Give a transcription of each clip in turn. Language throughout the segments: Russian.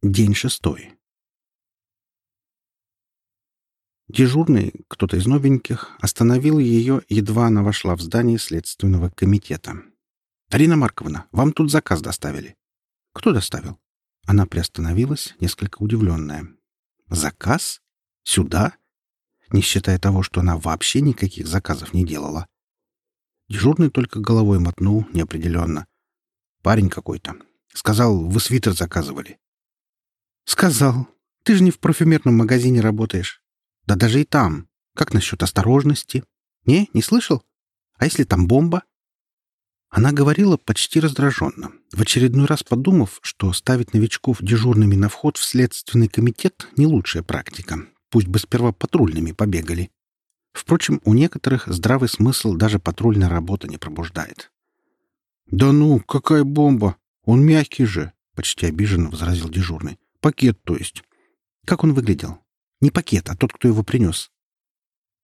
День шестой. Дежурный, кто-то из новеньких, остановил ее, едва она вошла в здание Следственного комитета. «Арина Марковна, вам тут заказ доставили». «Кто доставил?» Она приостановилась, несколько удивленная. «Заказ? Сюда?» Не считая того, что она вообще никаких заказов не делала. Дежурный только головой мотнул неопределенно. «Парень какой-то. Сказал, вы свитер заказывали». «Сказал. Ты же не в парфюмерном магазине работаешь. Да даже и там. Как насчет осторожности? Не, не слышал? А если там бомба?» Она говорила почти раздраженно, в очередной раз подумав, что ставить новичков дежурными на вход в следственный комитет — не лучшая практика. Пусть бы сперва патрульными побегали. Впрочем, у некоторых здравый смысл даже патрульная работа не пробуждает. «Да ну, какая бомба! Он мягкий же!» — почти обиженно возразил дежурный. Пакет, то есть. Как он выглядел? Не пакет, а тот, кто его принес.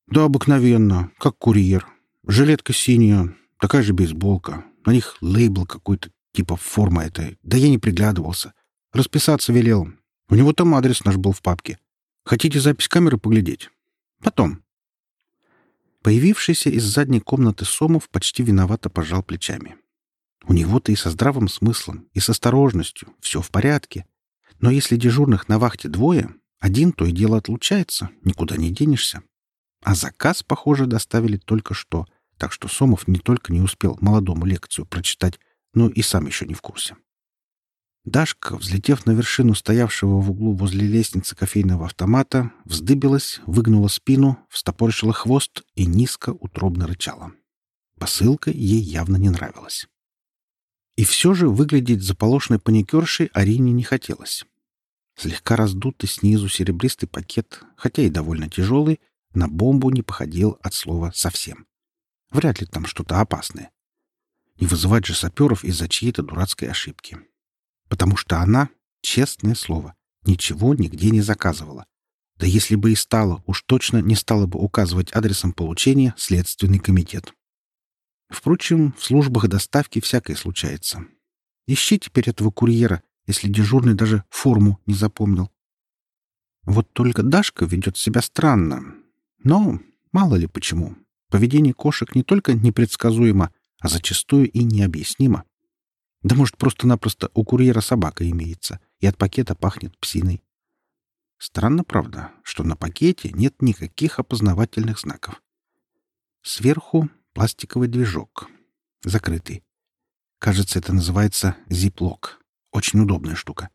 Да, обыкновенно, как курьер. Жилетка синяя, такая же бейсболка. На них лейбл какой-то, типа форма этой. Да я не приглядывался. Расписаться велел. У него там адрес наш был в папке. Хотите запись камеры поглядеть? Потом. Появившийся из задней комнаты Сомов почти виновато пожал плечами. У него-то и со здравым смыслом, и с осторожностью все в порядке. Но если дежурных на вахте двое, один то и дело отлучается, никуда не денешься. А заказ, похоже, доставили только что, так что Сомов не только не успел молодому лекцию прочитать, но и сам еще не в курсе. Дашка, взлетев на вершину стоявшего в углу возле лестницы кофейного автомата, вздыбилась, выгнула спину, встопорщила хвост и низко утробно рычала. Посылка ей явно не нравилась. И все же выглядеть заполошной паникершей Арине не хотелось. Слегка раздутый снизу серебристый пакет, хотя и довольно тяжелый, на бомбу не походил от слова совсем. Вряд ли там что-то опасное. Не вызывать же саперов из-за чьей-то дурацкой ошибки. Потому что она, честное слово, ничего нигде не заказывала. Да если бы и стала, уж точно не стала бы указывать адресом получения Следственный комитет. Впрочем, в службах доставки всякое случается. Ищи теперь этого курьера, если дежурный даже форму не запомнил. Вот только Дашка ведет себя странно. Но мало ли почему. Поведение кошек не только непредсказуемо, а зачастую и необъяснимо. Да может, просто-напросто у курьера собака имеется, и от пакета пахнет псиной. Странно, правда, что на пакете нет никаких опознавательных знаков. Сверху пластиковый движок. Закрытый. Кажется, это называется зиплок. Очень удобная штука.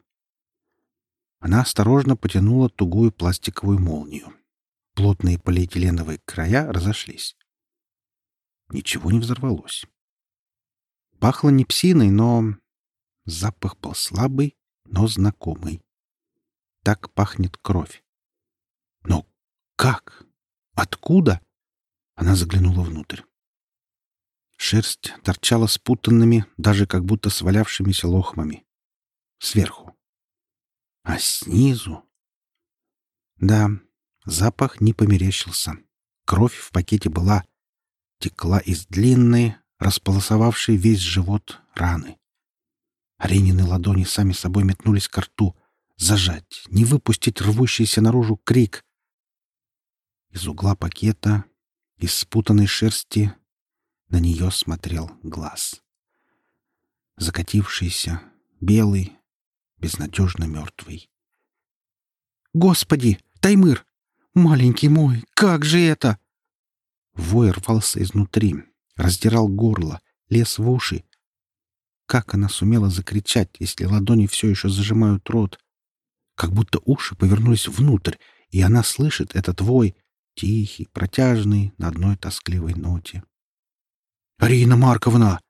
Она осторожно потянула тугую пластиковую молнию. Плотные полиэтиленовые края разошлись. Ничего не взорвалось. Пахло не псиной, но... Запах был слабый, но знакомый. Так пахнет кровь. Но как? Откуда? Она заглянула внутрь. Шерсть торчала спутанными, даже как будто свалявшимися лохмами. Сверху. А снизу... Да, запах не померещился. Кровь в пакете была. Текла из длинной, располосовавшей весь живот раны. Аренины ладони сами собой метнулись к рту. Зажать, не выпустить рвущийся наружу крик. Из угла пакета, из спутанной шерсти на нее смотрел глаз. Закатившийся, белый, безнадежно мертвый. «Господи! Таймыр! Маленький мой! Как же это?» Вой рвался изнутри, раздирал горло, лез в уши. Как она сумела закричать, если ладони все еще зажимают рот? Как будто уши повернулись внутрь, и она слышит этот вой, тихий, протяжный, на одной тоскливой ноте. «Арина Марковна!»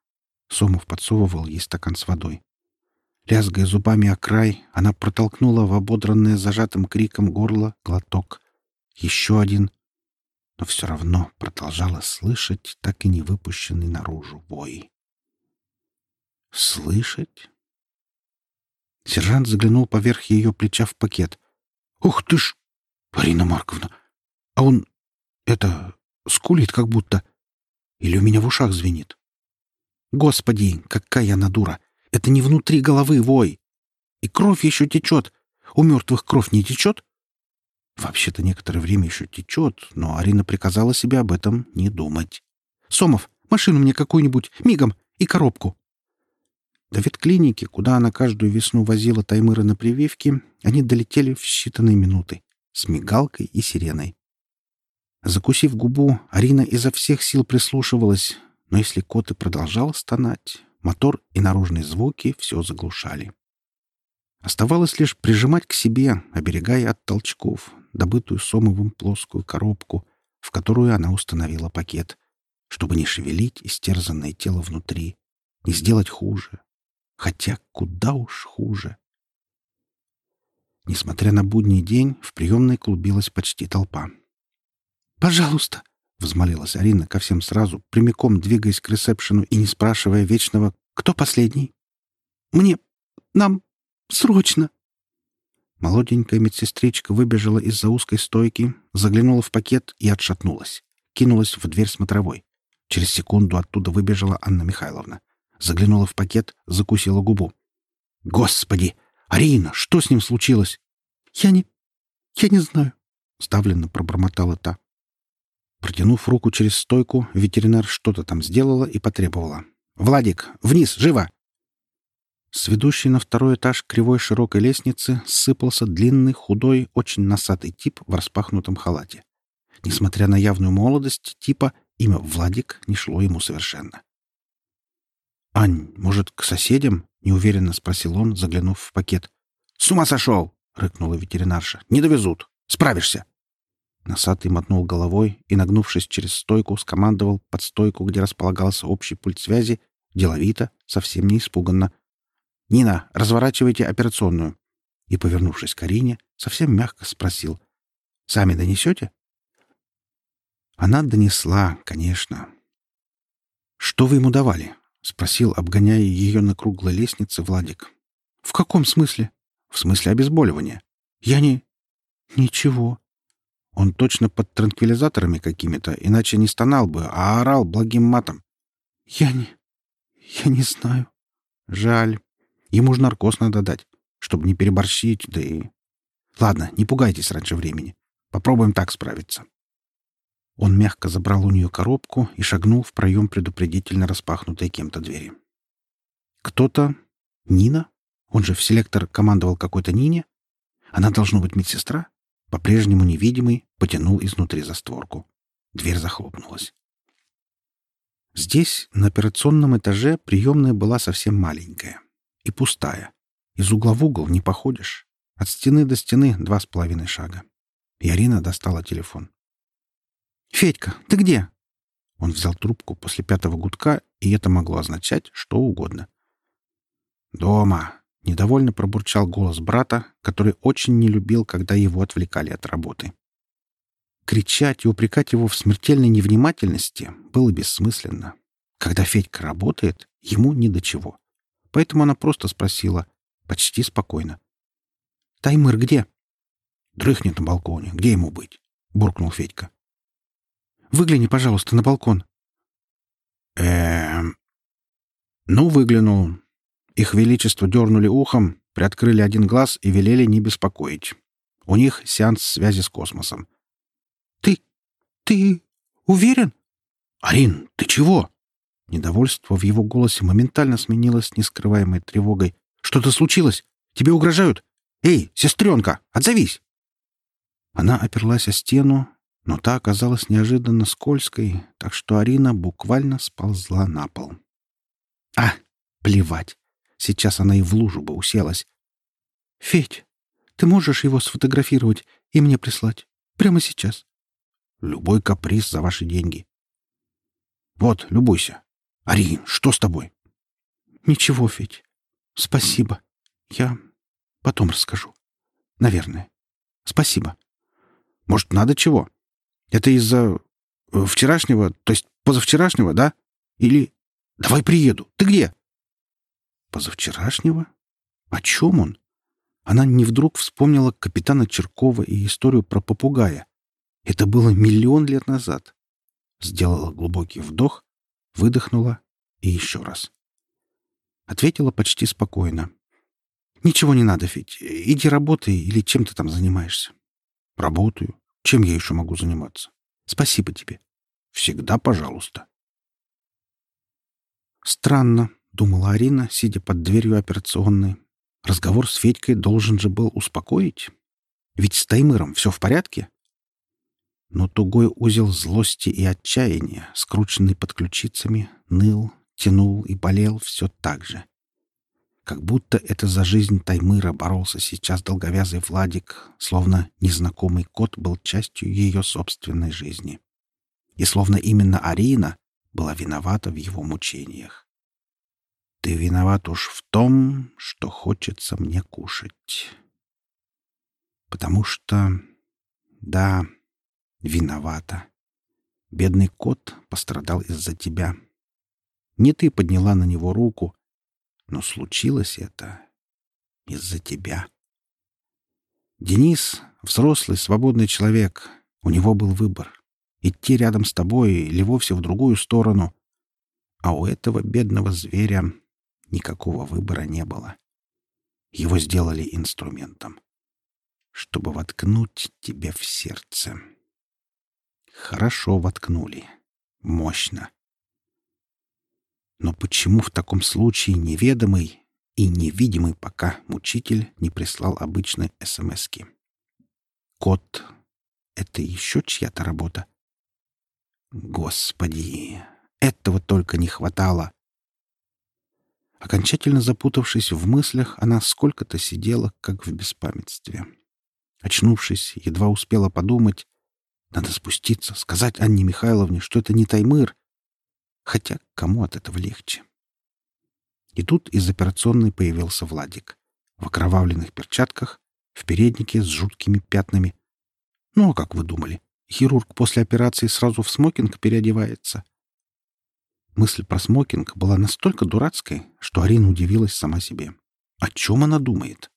Сомов подсовывал ей стакан с водой. Лязгая зубами о край, она протолкнула в ободранное зажатым криком горло глоток. Еще один. Но все равно продолжала слышать так и не выпущенный наружу бой. «Слышать?» Сержант заглянул поверх ее плеча в пакет. «Ух ты ж! Арина Марковна! А он... это... скулит как будто...» Или у меня в ушах звенит? Господи, какая она дура! Это не внутри головы вой! И кровь еще течет! У мертвых кровь не течет?» Вообще-то некоторое время еще течет, но Арина приказала себе об этом не думать. «Сомов, машину мне какую-нибудь, мигом, и коробку!» До ветклиники, куда она каждую весну возила Таймыра на прививки, они долетели в считанные минуты с мигалкой и сиреной. Закусив губу, Арина изо всех сил прислушивалась, но если кот и продолжал стонать, мотор и наружные звуки все заглушали. Оставалось лишь прижимать к себе, оберегая от толчков, добытую Сомовым плоскую коробку, в которую она установила пакет, чтобы не шевелить истерзанное тело внутри, не сделать хуже. Хотя куда уж хуже. Несмотря на будний день, в приемной клубилась почти толпа. «Пожалуйста!» — взмолилась Арина ко всем сразу, прямиком двигаясь к ресепшену и не спрашивая вечного «Кто последний?» «Мне... нам... срочно!» Молоденькая медсестричка выбежала из-за узкой стойки, заглянула в пакет и отшатнулась. Кинулась в дверь смотровой. Через секунду оттуда выбежала Анна Михайловна. Заглянула в пакет, закусила губу. «Господи! Арина, что с ним случилось?» «Я не... я не знаю», — ставленно пробормотала та. Протянув руку через стойку, ветеринар что-то там сделала и потребовала. «Владик, вниз, живо!» С ведущей на второй этаж кривой широкой лестницы сыпался длинный, худой, очень носатый тип в распахнутом халате. Несмотря на явную молодость типа, имя Владик не шло ему совершенно. «Ань, может, к соседям?» — неуверенно спросил он, заглянув в пакет. «С ума сошел!» — рыкнула ветеринарша. «Не довезут! Справишься!» Носатый мотнул головой и, нагнувшись через стойку, скомандовал под стойку, где располагался общий пульт связи, деловито, совсем не испуганно. «Нина, разворачивайте операционную!» И, повернувшись к Арине, совсем мягко спросил. «Сами донесете?» Она донесла, конечно. «Что вы ему давали?» — спросил, обгоняя ее на круглой лестнице Владик. «В каком смысле?» «В смысле обезболивания». «Я не...» «Ничего», он точно под транквилизаторами какими-то, иначе не стонал бы, а орал благим матом. «Я не... я не знаю». «Жаль. Ему же наркоз надо дать, чтобы не переборщить, да и...» «Ладно, не пугайтесь раньше времени. Попробуем так справиться». Он мягко забрал у нее коробку и шагнул в проем предупредительно распахнутой кем-то двери. «Кто-то... Нина? Он же в селектор командовал какой-то Нине? Она должна быть медсестра?» по-прежнему невидимый, потянул изнутри за створку. Дверь захлопнулась. Здесь, на операционном этаже, приемная была совсем маленькая и пустая. Из угла в угол не походишь. От стены до стены два с половиной шага. И Арина достала телефон. «Федька, ты где?» Он взял трубку после пятого гудка, и это могло означать что угодно. «Дома», Недовольно пробурчал голос брата, который очень не любил, когда его отвлекали от работы. Кричать и упрекать его в смертельной невнимательности было бессмысленно. Когда Федька работает, ему ни до чего. Поэтому она просто спросила, почти спокойно. «Таймыр где?» «Дрыхнет на балконе. Где ему быть?» — буркнул Федька. «Выгляни, пожалуйста, на балкон». «Эм...» «Ну, выглянул. Их Величество дернули ухом, приоткрыли один глаз и велели не беспокоить. У них сеанс связи с космосом. «Ты... ты уверен?» «Арин, ты чего?» Недовольство в его голосе моментально сменилось нескрываемой тревогой. «Что-то случилось? Тебе угрожают? Эй, сестренка, отзовись!» Она оперлась о стену, но та оказалась неожиданно скользкой, так что Арина буквально сползла на пол. «А, плевать! Сейчас она и в лужу бы уселась. «Федь, ты можешь его сфотографировать и мне прислать? Прямо сейчас?» «Любой каприз за ваши деньги». «Вот, любуйся. Арин, что с тобой?» «Ничего, Федь. Спасибо. Я потом расскажу. Наверное. Спасибо. Может, надо чего? Это из-за э, вчерашнего, то есть позавчерашнего, да? Или... Давай приеду. Ты где?» Позавчерашнего? О чем он? Она не вдруг вспомнила капитана Черкова и историю про попугая. Это было миллион лет назад. Сделала глубокий вдох, выдохнула и еще раз. Ответила почти спокойно. Ничего не надо, Федь. Иди работай или чем ты там занимаешься. Работаю. Чем я еще могу заниматься? Спасибо тебе. Всегда пожалуйста. Странно, думала Арина, сидя под дверью операционной. Разговор с Федькой должен же был успокоить. Ведь с Таймыром все в порядке. Но тугой узел злости и отчаяния, скрученный под ключицами, ныл, тянул и болел все так же. Как будто это за жизнь Таймыра боролся сейчас долговязый Владик, словно незнакомый кот был частью ее собственной жизни. И словно именно Арина была виновата в его мучениях. «Ты виноват уж в том, что хочется мне кушать». Потому что... Да, виновата. Бедный кот пострадал из-за тебя. Не ты подняла на него руку, но случилось это из-за тебя. Денис — взрослый, свободный человек. У него был выбор — идти рядом с тобой или вовсе в другую сторону. А у этого бедного зверя никакого выбора не было. Его сделали инструментом, чтобы воткнуть тебе в сердце. Хорошо воткнули. Мощно. Но почему в таком случае неведомый и невидимый пока мучитель не прислал обычной СМСки? Кот — это еще чья-то работа? Господи, этого только не хватало. Окончательно запутавшись в мыслях, она сколько-то сидела, как в беспамятстве. Очнувшись, едва успела подумать, надо спуститься, сказать Анне Михайловне, что это не Таймыр, Хотя кому от этого легче? И тут из операционной появился Владик. В окровавленных перчатках, в переднике с жуткими пятнами. Ну, а как вы думали? Хирург после операции сразу в смокинг переодевается. Мысль про смокинг была настолько дурацкой, что Арина удивилась сама себе. О чем она думает?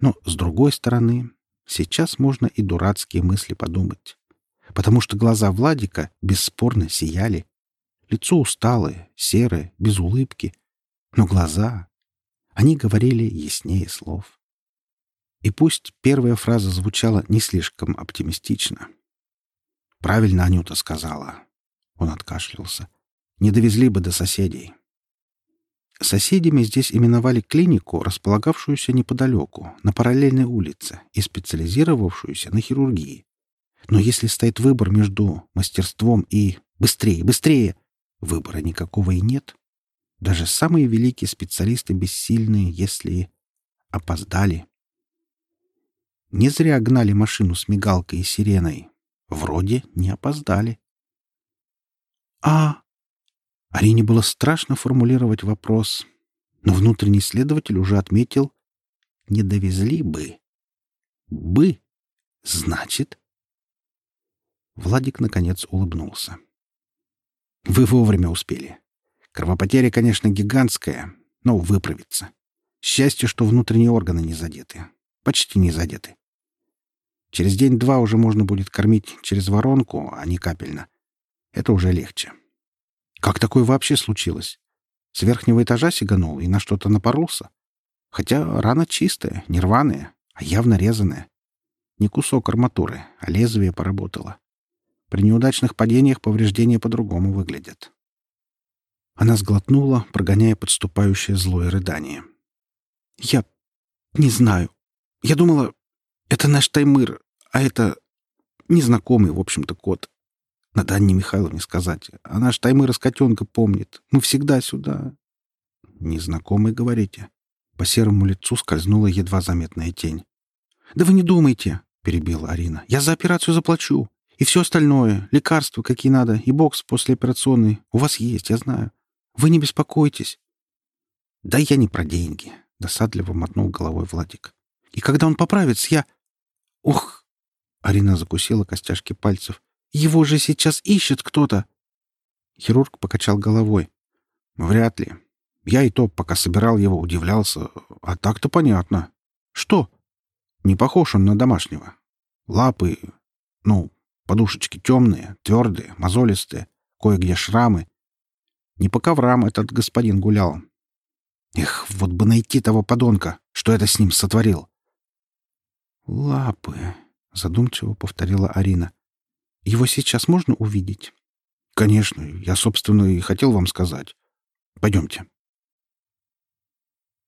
Но, с другой стороны, сейчас можно и дурацкие мысли подумать. Потому что глаза Владика бесспорно сияли. Лицо усталое, серое, без улыбки. Но глаза... Они говорили яснее слов. И пусть первая фраза звучала не слишком оптимистично. «Правильно Анюта сказала». Он откашлялся. «Не довезли бы до соседей». Соседями здесь именовали клинику, располагавшуюся неподалеку, на параллельной улице и специализировавшуюся на хирургии. Но если стоит выбор между мастерством и «быстрее, быстрее», Выбора никакого и нет. Даже самые великие специалисты бессильны, если опоздали. Не зря гнали машину с мигалкой и сиреной. Вроде не опоздали. А... Арине было страшно формулировать вопрос, но внутренний следователь уже отметил «не довезли бы». «Бы» значит... Владик, наконец, улыбнулся. Вы вовремя успели. Кровопотеря, конечно, гигантская, но выправится. Счастье, что внутренние органы не задеты. Почти не задеты. Через день-два уже можно будет кормить через воронку, а не капельно. Это уже легче. Как такое вообще случилось? С верхнего этажа сиганул и на что-то напоролся? Хотя рана чистая, не рваная, а явно резаная. Не кусок арматуры, а лезвие поработало. При неудачных падениях повреждения по-другому выглядят. Она сглотнула, прогоняя подступающее злое рыдание. «Я не знаю. Я думала, это наш Таймыр, а это незнакомый, в общем-то, кот. Надо Анне Михайловне сказать. А наш Таймыр из котенка помнит. Мы всегда сюда...» «Незнакомый, говорите?» По серому лицу скользнула едва заметная тень. «Да вы не думайте!» — перебила Арина. «Я за операцию заплачу. И все остальное, лекарства какие надо, и бокс послеоперационный, у вас есть, я знаю. Вы не беспокойтесь. Да я не про деньги, — досадливо мотнул головой Владик. И когда он поправится, я... Ух! Арина закусила костяшки пальцев. Его же сейчас ищет кто-то. Хирург покачал головой. Вряд ли. Я и то, пока собирал его, удивлялся. А так-то понятно. Что? Не похож он на домашнего. Лапы, ну, Подушечки темные, твердые, мозолистые, кое-где шрамы. Не по коврам этот господин гулял. Эх, вот бы найти того подонка, что это с ним сотворил?» «Лапы», — задумчиво повторила Арина. «Его сейчас можно увидеть?» «Конечно. Я, собственно, и хотел вам сказать. Пойдемте».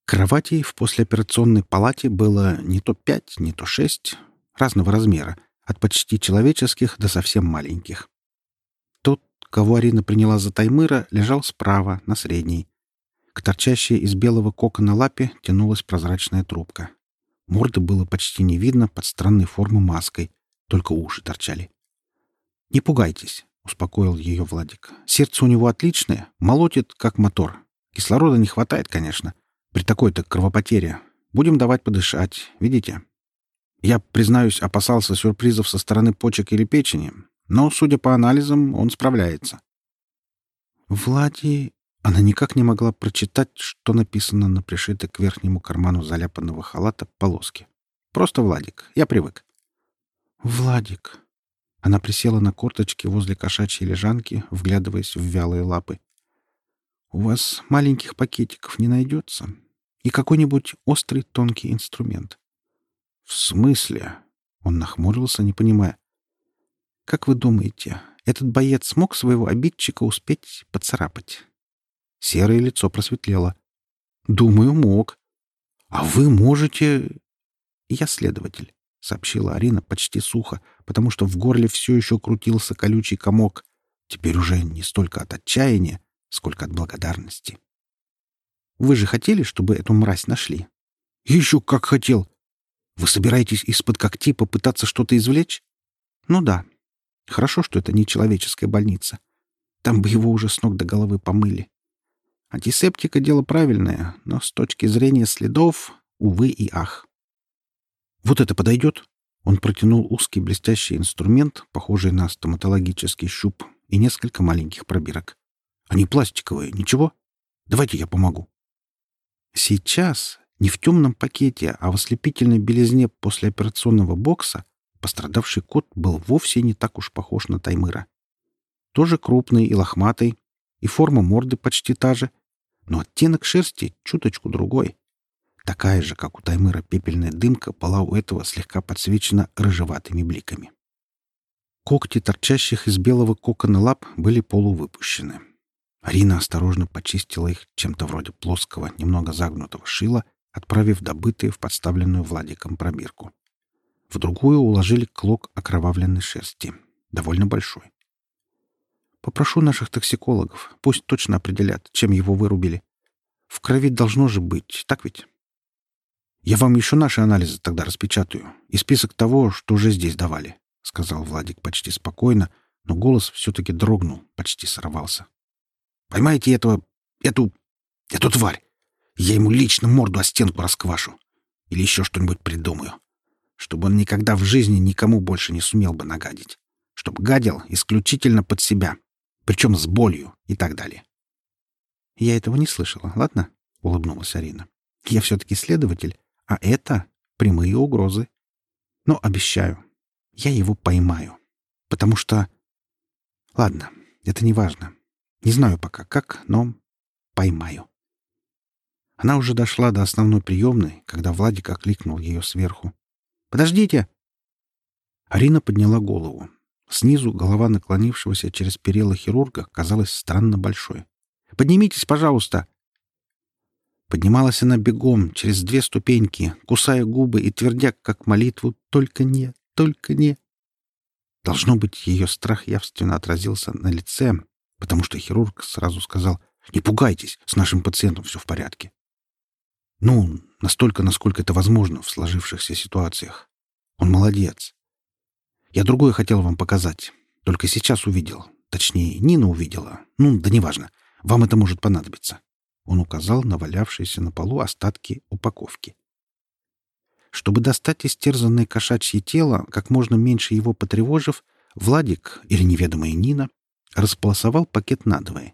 Кроватей в послеоперационной палате было не то пять, не то шесть, разного размера, от почти человеческих до совсем маленьких. Тот, кого Арина приняла за Таймыра, лежал справа, на средней. К торчащей из белого кокона лапе тянулась прозрачная трубка. Морды было почти не видно под странной формы маской, только уши торчали. «Не пугайтесь», — успокоил ее Владик. «Сердце у него отличное, молотит, как мотор. Кислорода не хватает, конечно, при такой-то кровопотере. Будем давать подышать, видите? Я, признаюсь, опасался сюрпризов со стороны почек или печени, но, судя по анализам, он справляется. Влади... Она никак не могла прочитать, что написано на пришитой к верхнему карману заляпанного халата полоске. Просто Владик. Я привык. Владик. Она присела на корточки возле кошачьей лежанки, вглядываясь в вялые лапы. У вас маленьких пакетиков не найдется? И какой-нибудь острый тонкий инструмент. В смысле? Он нахмурился, не понимая. Как вы думаете, этот боец смог своего обидчика успеть поцарапать? Серое лицо просветлело. Думаю, мог. А вы можете... Я следователь, сообщила Арина почти сухо, потому что в горле все еще крутился колючий комок. Теперь уже не столько от отчаяния, сколько от благодарности. Вы же хотели, чтобы эту мразь нашли? Еще как хотел. Вы собираетесь из-под когтей попытаться что-то извлечь? Ну да. Хорошо, что это не человеческая больница. Там бы его уже с ног до головы помыли. Антисептика — дело правильное, но с точки зрения следов, увы и ах. Вот это подойдет? Он протянул узкий блестящий инструмент, похожий на стоматологический щуп, и несколько маленьких пробирок. Они пластиковые, ничего? Давайте я помогу. Сейчас, не в темном пакете, а в ослепительной белизне послеоперационного бокса, пострадавший кот был вовсе не так уж похож на Таймыра. Тоже крупный и лохматый, и форма морды почти та же, но оттенок шерсти чуточку другой. Такая же, как у Таймыра пепельная дымка, была у этого слегка подсвечена рыжеватыми бликами. Когти, торчащих из белого кокона лап, были полувыпущены. Арина осторожно почистила их чем-то вроде плоского, немного загнутого шила, отправив добытые в подставленную Владиком пробирку. В другую уложили клок окровавленной шерсти, довольно большой. Попрошу наших токсикологов, пусть точно определят, чем его вырубили. В крови должно же быть, так ведь? Я вам еще наши анализы тогда распечатаю и список того, что уже здесь давали, — сказал Владик почти спокойно, но голос все-таки дрогнул, почти сорвался. Поймайте этого... эту... эту тварь. Я ему лично морду о стенку расквашу. Или еще что-нибудь придумаю. Чтобы он никогда в жизни никому больше не сумел бы нагадить. Чтоб гадил исключительно под себя. Причем с болью и так далее. «Я этого не слышала, ладно?» — улыбнулась Арина. «Я все-таки следователь, а это прямые угрозы. Но обещаю, я его поймаю. Потому что... Ладно, это не важно. Не знаю пока как, но поймаю. Она уже дошла до основной приемной, когда Владик окликнул ее сверху. «Подождите!» Арина подняла голову. Снизу голова наклонившегося через перила хирурга казалась странно большой. «Поднимитесь, пожалуйста!» Поднималась она бегом, через две ступеньки, кусая губы и твердя, как молитву, «Только не! Только не!» Должно быть, ее страх явственно отразился на лице, потому что хирург сразу сказал «Не пугайтесь, с нашим пациентом все в порядке». Ну, настолько, насколько это возможно в сложившихся ситуациях. Он молодец. Я другое хотел вам показать. Только сейчас увидел. Точнее, Нина увидела. Ну, да неважно. Вам это может понадобиться. Он указал на валявшиеся на полу остатки упаковки. Чтобы достать истерзанное кошачье тело, как можно меньше его потревожив, Владик или неведомая Нина располосовал пакет надвое.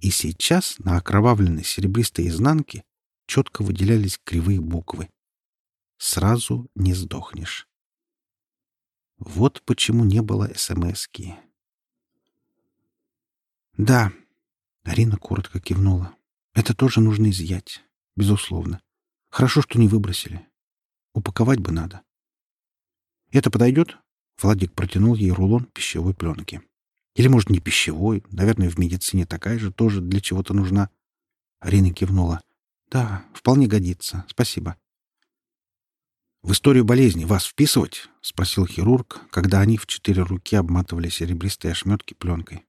И сейчас на окровавленной серебристой изнанке четко выделялись кривые буквы. «Сразу не сдохнешь». Вот почему не было СМСки. «Да», — Арина коротко кивнула, — «это тоже нужно изъять, безусловно. Хорошо, что не выбросили. Упаковать бы надо. Это подойдет? Владик протянул ей рулон пищевой пленки. Или, может, не пищевой. Наверное, в медицине такая же тоже для чего-то нужна. Арина кивнула. Да, вполне годится. Спасибо. «В историю болезни вас вписывать?» — спросил хирург, когда они в четыре руки обматывали серебристые ошметки пленкой.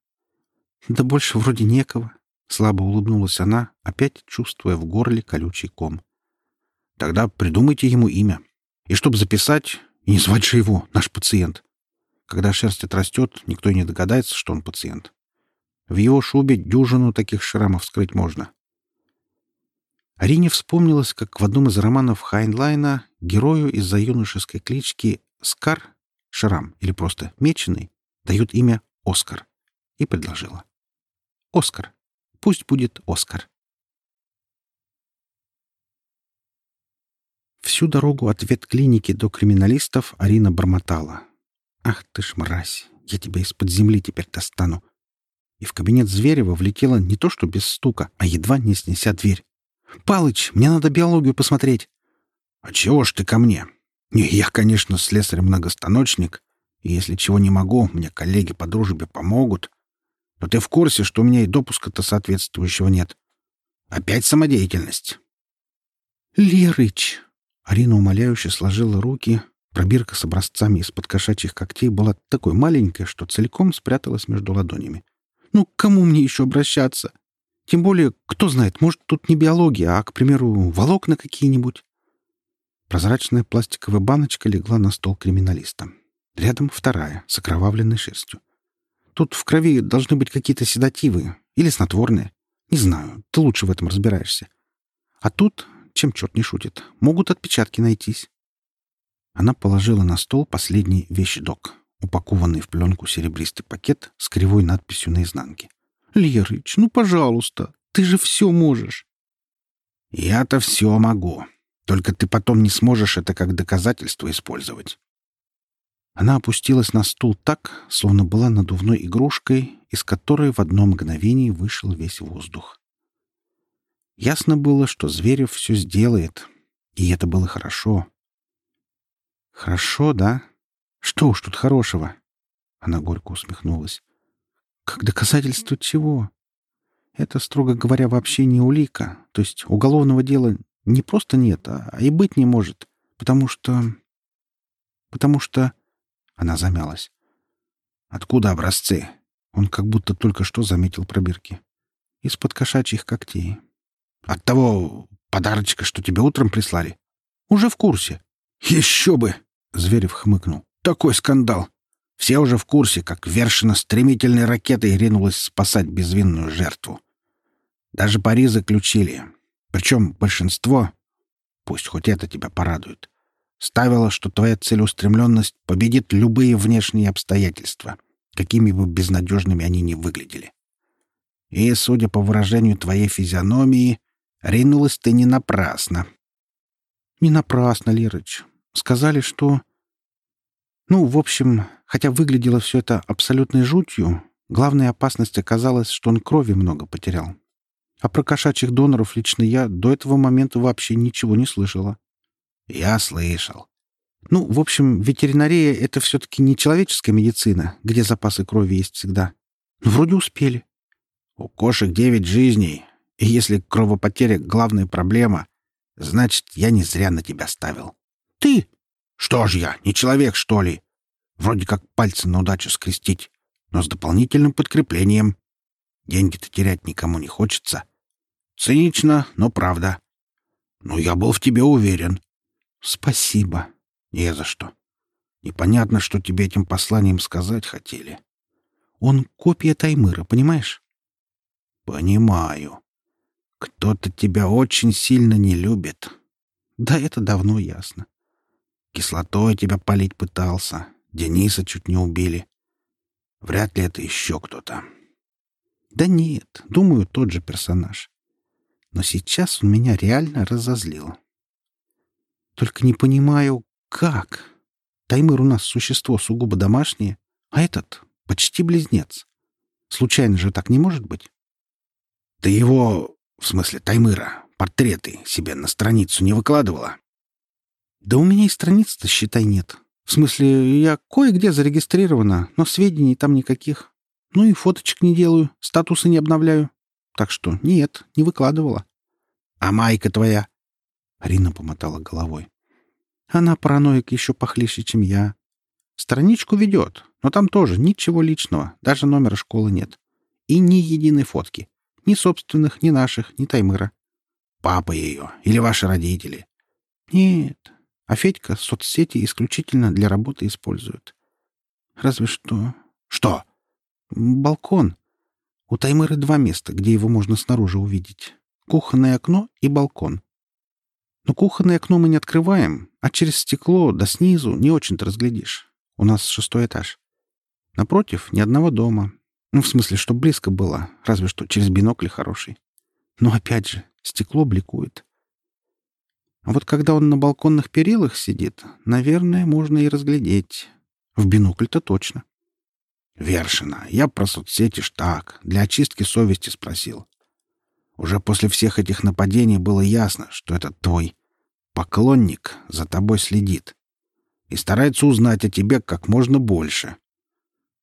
«Да больше вроде некого», — слабо улыбнулась она, опять чувствуя в горле колючий ком. «Тогда придумайте ему имя. И чтобы записать, и не звать же его, наш пациент. Когда шерсть отрастет, никто и не догадается, что он пациент. В его шубе дюжину таких шрамов скрыть можно. Арине вспомнилось, как в одном из романов Хайнлайна герою из-за юношеской клички Скар, Шрам или просто Меченый, дают имя Оскар, и предложила. «Оскар. Пусть будет Оскар». Всю дорогу от ветклиники до криминалистов Арина бормотала. «Ах ты ж мразь! Я тебя из-под земли теперь достану!» И в кабинет Зверева влетела не то что без стука, а едва не снеся дверь. «Палыч, мне надо биологию посмотреть». «А чего ж ты ко мне? Не, я, конечно, слесарь-многостаночник, и если чего не могу, мне коллеги по дружбе помогут. Но ты в курсе, что у меня и допуска-то соответствующего нет? Опять самодеятельность». «Лерыч!» Арина умоляюще сложила руки. Пробирка с образцами из-под кошачьих когтей была такой маленькая, что целиком спряталась между ладонями. «Ну, к кому мне еще обращаться?» Тем более, кто знает, может, тут не биология, а, к примеру, волокна какие-нибудь. Прозрачная пластиковая баночка легла на стол криминалиста. Рядом вторая, с окровавленной шерстью. Тут в крови должны быть какие-то седативы или снотворные. Не знаю, ты лучше в этом разбираешься. А тут, чем черт не шутит, могут отпечатки найтись. Она положила на стол последний вещдок, упакованный в пленку серебристый пакет с кривой надписью на изнанке. Лерыч, ну, пожалуйста, ты же все можешь. Я-то все могу. Только ты потом не сможешь это как доказательство использовать. Она опустилась на стул так, словно была надувной игрушкой, из которой в одно мгновение вышел весь воздух. Ясно было, что Зверев все сделает, и это было хорошо. «Хорошо, да? Что уж тут хорошего?» Она горько усмехнулась. Как доказательство чего? Это, строго говоря, вообще не улика. То есть уголовного дела не просто нет, а и быть не может. Потому что... Потому что... Она замялась. Откуда образцы? Он как будто только что заметил пробирки. Из-под кошачьих когтей. От того подарочка, что тебе утром прислали? Уже в курсе. Еще бы! Зверев хмыкнул. Такой скандал! Все уже в курсе, как Вершина стремительной ракетой ринулась спасать безвинную жертву. Даже пари заключили. Причем большинство, пусть хоть это тебя порадует, ставило, что твоя целеустремленность победит любые внешние обстоятельства, какими бы безнадежными они ни выглядели. И, судя по выражению твоей физиономии, ринулась ты не напрасно. — Не напрасно, Лерыч. Сказали, что... Ну, в общем, хотя выглядело все это абсолютной жутью, главная опасность оказалась, что он крови много потерял. А про кошачьих доноров лично я до этого момента вообще ничего не слышала. Я слышал. Ну, в общем, ветеринария — это все-таки не человеческая медицина, где запасы крови есть всегда. Ну, вроде успели. У кошек девять жизней, и если кровопотеря — главная проблема, значит, я не зря на тебя ставил. Ты? Что ж я, не человек, что ли? Вроде как пальцы на удачу скрестить, но с дополнительным подкреплением. Деньги-то терять никому не хочется. Цинично, но правда. Но я был в тебе уверен. Спасибо. Не за что. Непонятно, что тебе этим посланием сказать хотели. Он копия Таймыра, понимаешь? Понимаю. Кто-то тебя очень сильно не любит. Да это давно ясно. Кислотой тебя полить пытался. Дениса чуть не убили. Вряд ли это еще кто-то. Да нет, думаю, тот же персонаж. Но сейчас он меня реально разозлил. Только не понимаю, как. Таймыр у нас существо сугубо домашнее, а этот — почти близнец. Случайно же так не может быть? Ты его, в смысле Таймыра, портреты себе на страницу не выкладывала?» «Да у меня и страниц-то, считай, нет. В смысле, я кое-где зарегистрирована, но сведений там никаких. Ну и фоточек не делаю, статусы не обновляю. Так что нет, не выкладывала». «А майка твоя?» Арина помотала головой. «Она параноик еще похлеще, чем я. Страничку ведет, но там тоже ничего личного, даже номера школы нет. И ни единой фотки. Ни собственных, ни наших, ни Таймыра. Папа ее или ваши родители? Нет. А Федька соцсети исключительно для работы использует. Разве что... Что? Балкон. У Таймыры два места, где его можно снаружи увидеть. Кухонное окно и балкон. Но кухонное окно мы не открываем, а через стекло да снизу не очень-то разглядишь. У нас шестой этаж. Напротив, ни одного дома. Ну, в смысле, что близко было, разве что через бинокль хороший. Но опять же, стекло бликует. А вот когда он на балконных перилах сидит, наверное, можно и разглядеть. В бинокль-то точно. Вершина, я про соцсети ж так, для очистки совести спросил. Уже после всех этих нападений было ясно, что этот твой поклонник за тобой следит и старается узнать о тебе как можно больше.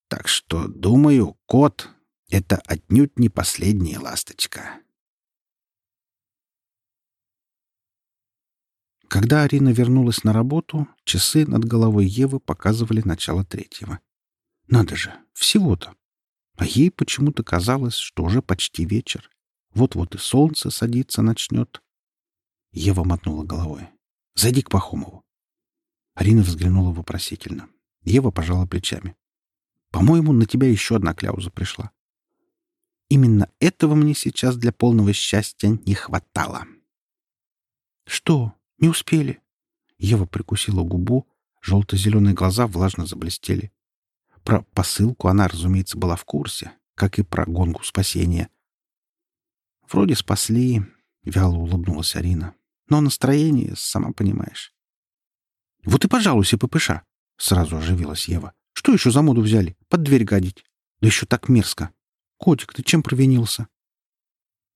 Так что, думаю, кот — это отнюдь не последняя ласточка. Когда Арина вернулась на работу, часы над головой Евы показывали начало третьего. Надо же, всего-то. А ей почему-то казалось, что уже почти вечер. Вот-вот и солнце садиться начнет. Ева мотнула головой. «Зайди к Пахомову». Арина взглянула вопросительно. Ева пожала плечами. По-моему, на тебя еще одна кляуза пришла. Именно этого мне сейчас для полного счастья не хватало. Что? Не успели? Ева прикусила губу, желто-зеленые глаза влажно заблестели. Про посылку она, разумеется, была в курсе, как и про гонку спасения. Вроде спасли, вяло улыбнулась Арина. Но настроение, сама понимаешь. Вот и пожалуйся, ППШ, сразу оживилась Ева. Что еще за моду взяли? Под дверь гадить. Да еще так мерзко. Котик, ты чем провинился?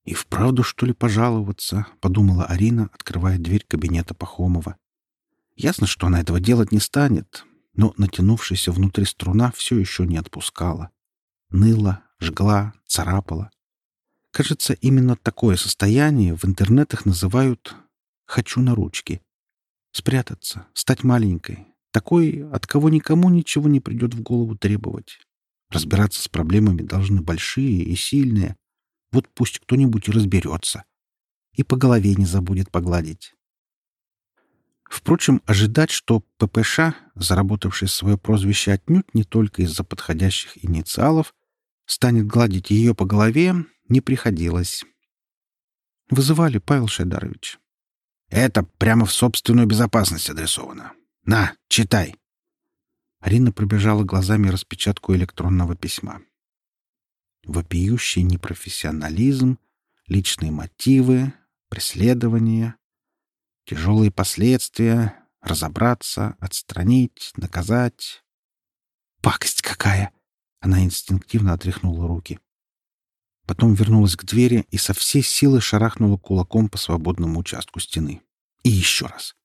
И вправду, что ли, пожаловаться, подумала Арина, открывая дверь кабинета Пахомова. Ясно, что она этого делать не станет, но натянувшаяся внутри струна все еще не отпускала. Ныла, жгла, царапала. Кажется, именно такое состояние в интернетах называют «хочу на ручки». Спрятаться, стать маленькой, такой, от кого никому ничего не придет в голову требовать. Разбираться с проблемами должны большие и сильные. Вот пусть кто-нибудь и разберется. И по голове не забудет погладить. Впрочем, ожидать, что ППШ, заработавший свое прозвище отнюдь не только из-за подходящих инициалов, станет гладить ее по голове, не приходилось. Вызывали, Павел Шайдарович. Это прямо в собственную безопасность адресовано. «На, читай!» Арина пробежала глазами распечатку электронного письма. Вопиющий непрофессионализм, личные мотивы, преследование, тяжелые последствия, разобраться, отстранить, наказать. «Пакость какая!» Она инстинктивно отряхнула руки. Потом вернулась к двери и со всей силы шарахнула кулаком по свободному участку стены. И еще раз.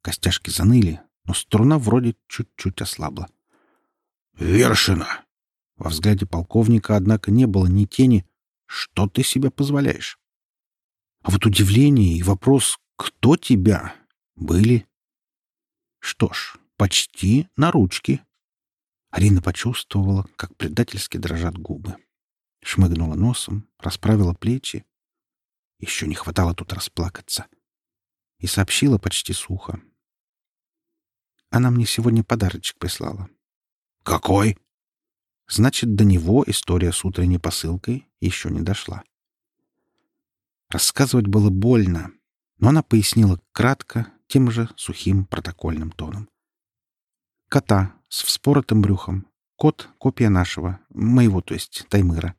Костяшки заныли, но струна вроде чуть-чуть ослабла. «Вершина!» Во взгляде полковника, однако, не было ни тени. «Что ты себе позволяешь?» А вот удивление и вопрос «Кто тебя?» были. Что ж, почти на ручке. Арина почувствовала, как предательски дрожат губы. Шмыгнула носом, расправила плечи. Еще не хватало тут расплакаться. И сообщила почти сухо. Она мне сегодня подарочек прислала. «Какой?» Значит, до него история с утренней посылкой еще не дошла. Рассказывать было больно, но она пояснила кратко, тем же сухим протокольным тоном. Кота с вспоротым брюхом. Кот — копия нашего, моего, то есть, Таймыра.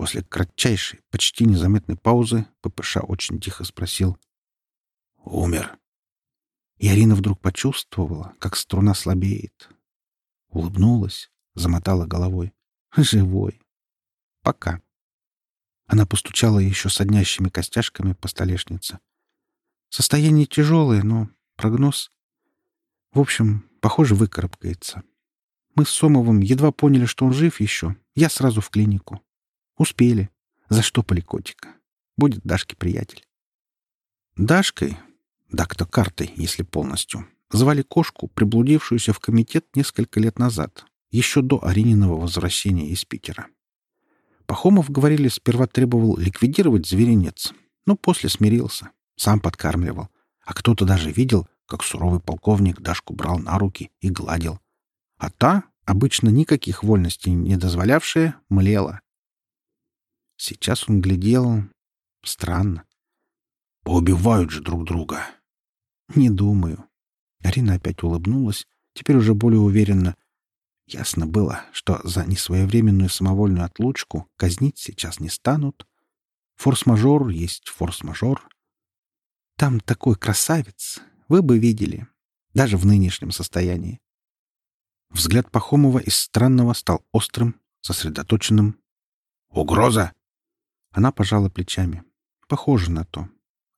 После кратчайшей, почти незаметной паузы ППШ очень тихо спросил. «Умер». И Арина вдруг почувствовала, как струна слабеет. Улыбнулась, замотала головой. «Живой. Пока». Она постучала еще соднящими костяшками по столешнице. Состояние тяжелое, но прогноз... В общем, похоже, выкарабкается. Мы с Сомовым едва поняли, что он жив еще. Я сразу в клинику. Успели. Заштопали котика. Будет Дашке приятель. Дашкой, да-кто картой, если полностью, звали кошку, приблудившуюся в комитет несколько лет назад, еще до Арининого возвращения из Питера. Пахомов, говорили, сперва требовал ликвидировать зверинец, но после смирился сам подкармливал. А кто-то даже видел, как суровый полковник Дашку брал на руки и гладил. А та, обычно никаких вольностей не дозволявшая, млела. Сейчас он глядел... Странно. Поубивают же друг друга. Не думаю. Арина опять улыбнулась, теперь уже более уверенно. Ясно было, что за несвоевременную самовольную отлучку казнить сейчас не станут. Форс-мажор есть форс-мажор. Там такой красавец, вы бы видели, даже в нынешнем состоянии. Взгляд Пахомова из странного стал острым, сосредоточенным. «Угроза!» Она пожала плечами. Похоже на то.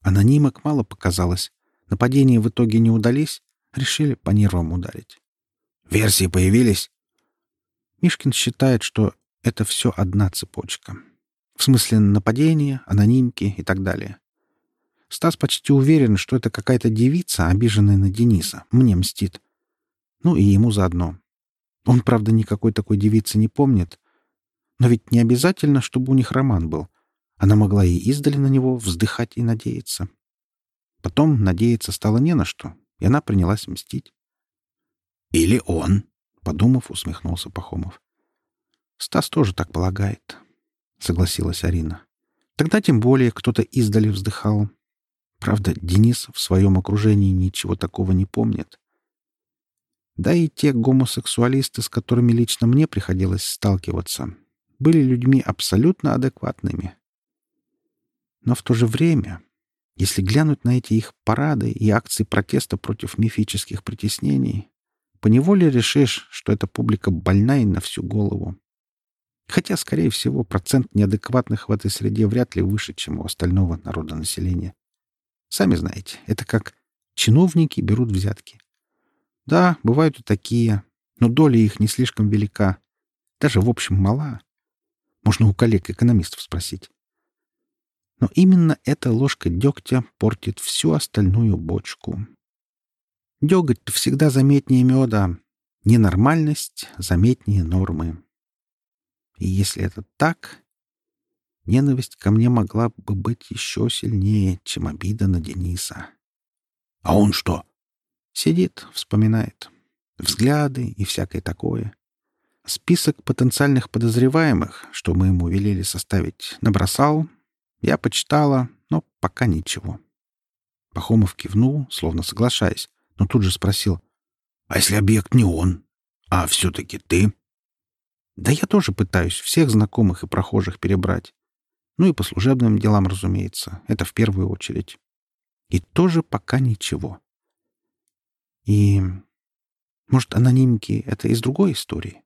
Анонимок мало показалось. Нападения в итоге не удались. Решили по нервам ударить. «Версии появились?» Мишкин считает, что это все одна цепочка. В смысле нападения, анонимки и так далее. Стас почти уверен, что это какая-то девица, обиженная на Дениса, мне мстит. Ну и ему заодно. Он, правда, никакой такой девицы не помнит. Но ведь не обязательно, чтобы у них роман был. Она могла и издали на него вздыхать и надеяться. Потом надеяться стало не на что, и она принялась мстить. «Или он», — подумав, усмехнулся Пахомов. «Стас тоже так полагает», — согласилась Арина. «Тогда тем более кто-то издали вздыхал. Правда, Денис в своем окружении ничего такого не помнит. Да и те гомосексуалисты, с которыми лично мне приходилось сталкиваться, были людьми абсолютно адекватными. Но в то же время, если глянуть на эти их парады и акции протеста против мифических притеснений, поневоле решишь, что эта публика больная на всю голову. Хотя, скорее всего, процент неадекватных в этой среде вряд ли выше, чем у остального народа населения. Сами знаете, это как чиновники берут взятки. Да, бывают и такие, но доля их не слишком велика. Даже, в общем, мала. Можно у коллег-экономистов спросить. Но именно эта ложка дегтя портит всю остальную бочку. Деготь всегда заметнее меда. Ненормальность заметнее нормы. И если это так, Ненависть ко мне могла бы быть еще сильнее, чем обида на Дениса. А он что? Сидит, вспоминает. Взгляды и всякое такое. Список потенциальных подозреваемых, что мы ему велели составить, набросал. Я почитала, но пока ничего. Пахомов кивнул, словно соглашаясь, но тут же спросил. «А если объект не он, а все-таки ты?» «Да я тоже пытаюсь всех знакомых и прохожих перебрать. Ну и по служебным делам, разумеется. Это в первую очередь. И тоже пока ничего. И... Может, анонимки — это из другой истории?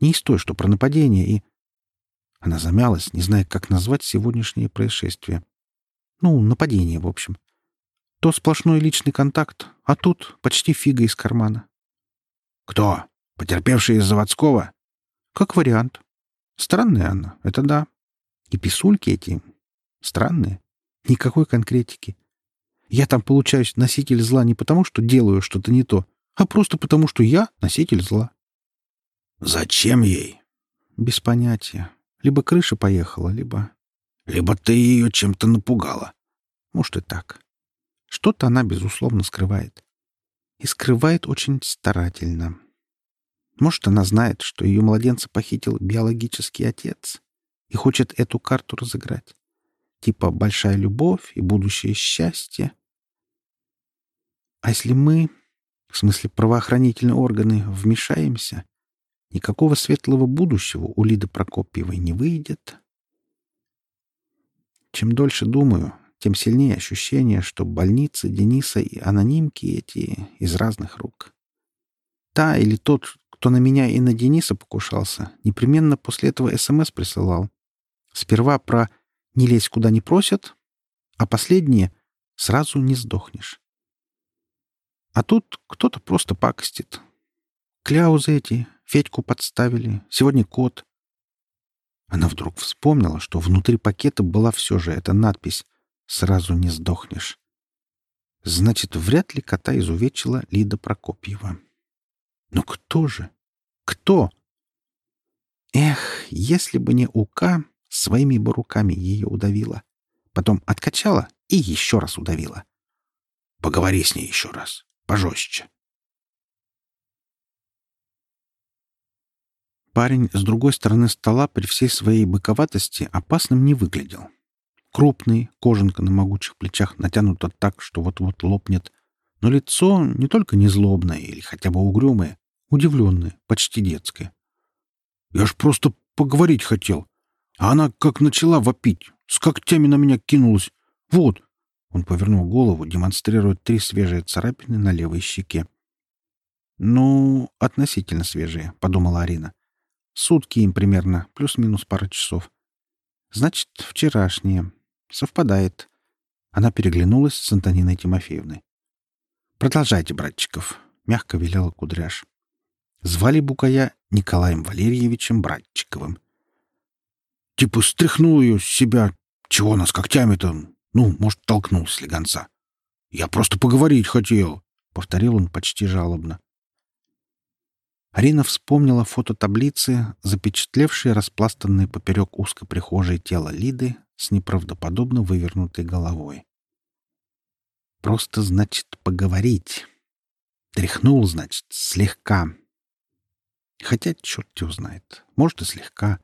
Не из той, что про нападение и... Она замялась, не зная, как назвать сегодняшнее происшествие. Ну, нападение, в общем. То сплошной личный контакт, а тут почти фига из кармана. «Кто? Потерпевший из заводского?» «Как вариант. Странная она, это да. И писульки эти странные. Никакой конкретики. Я там получаюсь носитель зла не потому, что делаю что-то не то, а просто потому, что я носитель зла. Зачем ей? Без понятия. Либо крыша поехала, либо... Либо ты ее чем-то напугала. Может и так. Что-то она, безусловно, скрывает. И скрывает очень старательно. Может, она знает, что ее младенца похитил биологический отец и хочет эту карту разыграть. Типа большая любовь и будущее счастье. А если мы, в смысле правоохранительные органы, вмешаемся, никакого светлого будущего у Лиды Прокопьевой не выйдет. Чем дольше думаю, тем сильнее ощущение, что больницы Дениса и анонимки эти из разных рук. Та или тот, кто на меня и на Дениса покушался, непременно после этого СМС присылал. Сперва про не лезь куда не просят, а последнее — сразу не сдохнешь. А тут кто-то просто пакостит. Кляузы эти, Федьку подставили, сегодня кот. Она вдруг вспомнила, что внутри пакета была все же эта надпись «Сразу не сдохнешь». Значит, вряд ли кота изувечила Лида Прокопьева. Но кто же? Кто? Эх, если бы не Ука, своими бы руками ее удавила. Потом откачала и еще раз удавила. Поговори с ней еще раз. Пожестче. Парень с другой стороны стола при всей своей быковатости опасным не выглядел. Крупный, кожанка на могучих плечах натянута так, что вот-вот лопнет. Но лицо не только незлобное или хотя бы угрюмое, удивленное, почти детское. «Я ж просто поговорить хотел. А она как начала вопить, с когтями на меня кинулась. Вот!» Он повернул голову, демонстрируя три свежие царапины на левой щеке. «Ну, относительно свежие», — подумала Арина. «Сутки им примерно, плюс-минус пара часов. Значит, вчерашние. Совпадает. Она переглянулась с Антониной Тимофеевной. «Продолжайте, братчиков», — мягко велела Кудряш. Звали Букая Николаем Валерьевичем Братчиковым. «Типа стряхнул ее с себя. Чего она с когтями-то? Ну, может, толкнул слегонца. Я просто поговорить хотел», — повторил он почти жалобно. Арина вспомнила фото таблицы, запечатлевшие распластанное поперек узкой прихожей тело Лиды с неправдоподобно вывернутой головой. Просто, значит, поговорить. Тряхнул, значит, слегка. Хотя, черт его знает, может и слегка.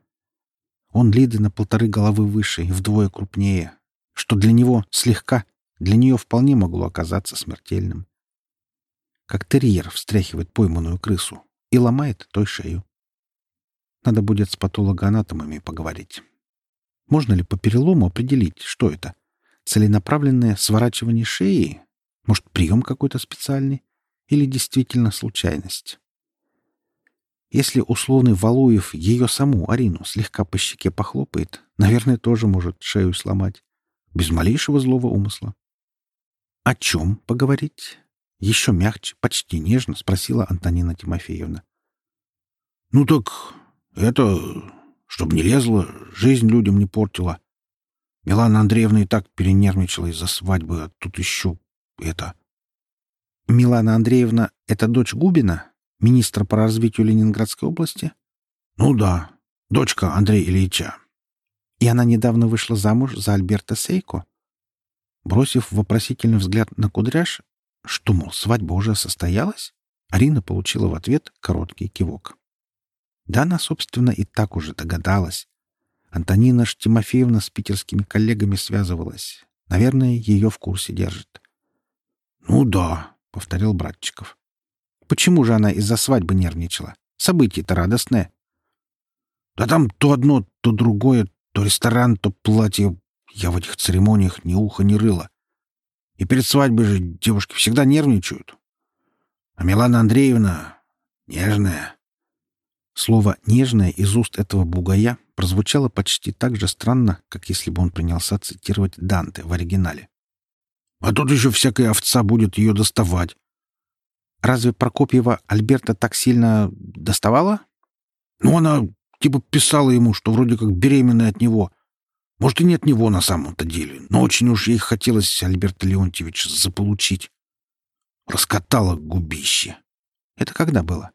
Он Лиды на полторы головы выше и вдвое крупнее, что для него слегка, для нее вполне могло оказаться смертельным. Как терьер встряхивает пойманную крысу и ломает той шею. Надо будет с патологоанатомами поговорить. Можно ли по перелому определить, что это? Целенаправленное сворачивание шеи? Может, прием какой-то специальный? Или действительно случайность? Если условный Валуев ее саму, Арину, слегка по щеке похлопает, наверное, тоже может шею сломать. Без малейшего злого умысла. «О чем поговорить?» Еще мягче, почти нежно спросила Антонина Тимофеевна. «Ну так это Чтоб не лезла, жизнь людям не портила. Милана Андреевна и так перенервничала из-за свадьбы, а тут еще это... Милана Андреевна — это дочь Губина, министра по развитию Ленинградской области? Ну да, дочка Андрея Ильича. И она недавно вышла замуж за Альберта Сейко? Бросив вопросительный взгляд на кудряш, что, мол, свадьба уже состоялась, Арина получила в ответ короткий кивок. Да она, собственно, и так уже догадалась. Антонина ж Тимофеевна с питерскими коллегами связывалась. Наверное, ее в курсе держит. «Ну да», — повторил Братчиков. «Почему же она из-за свадьбы нервничала? Событие-то радостное». «Да там то одно, то другое, то ресторан, то платье. Я в этих церемониях ни уха, ни рыла. И перед свадьбой же девушки всегда нервничают. А Милана Андреевна нежная. Слово «нежное» из уст этого бугая прозвучало почти так же странно, как если бы он принялся цитировать Данте в оригинале. «А тут еще всякая овца будет ее доставать». «Разве Прокопьева Альберта так сильно доставала?» «Ну, она типа писала ему, что вроде как беременная от него. Может, и не от него на самом-то деле, но очень уж ей хотелось Альберта Леонтьевича заполучить. Раскатала губище». «Это когда было?»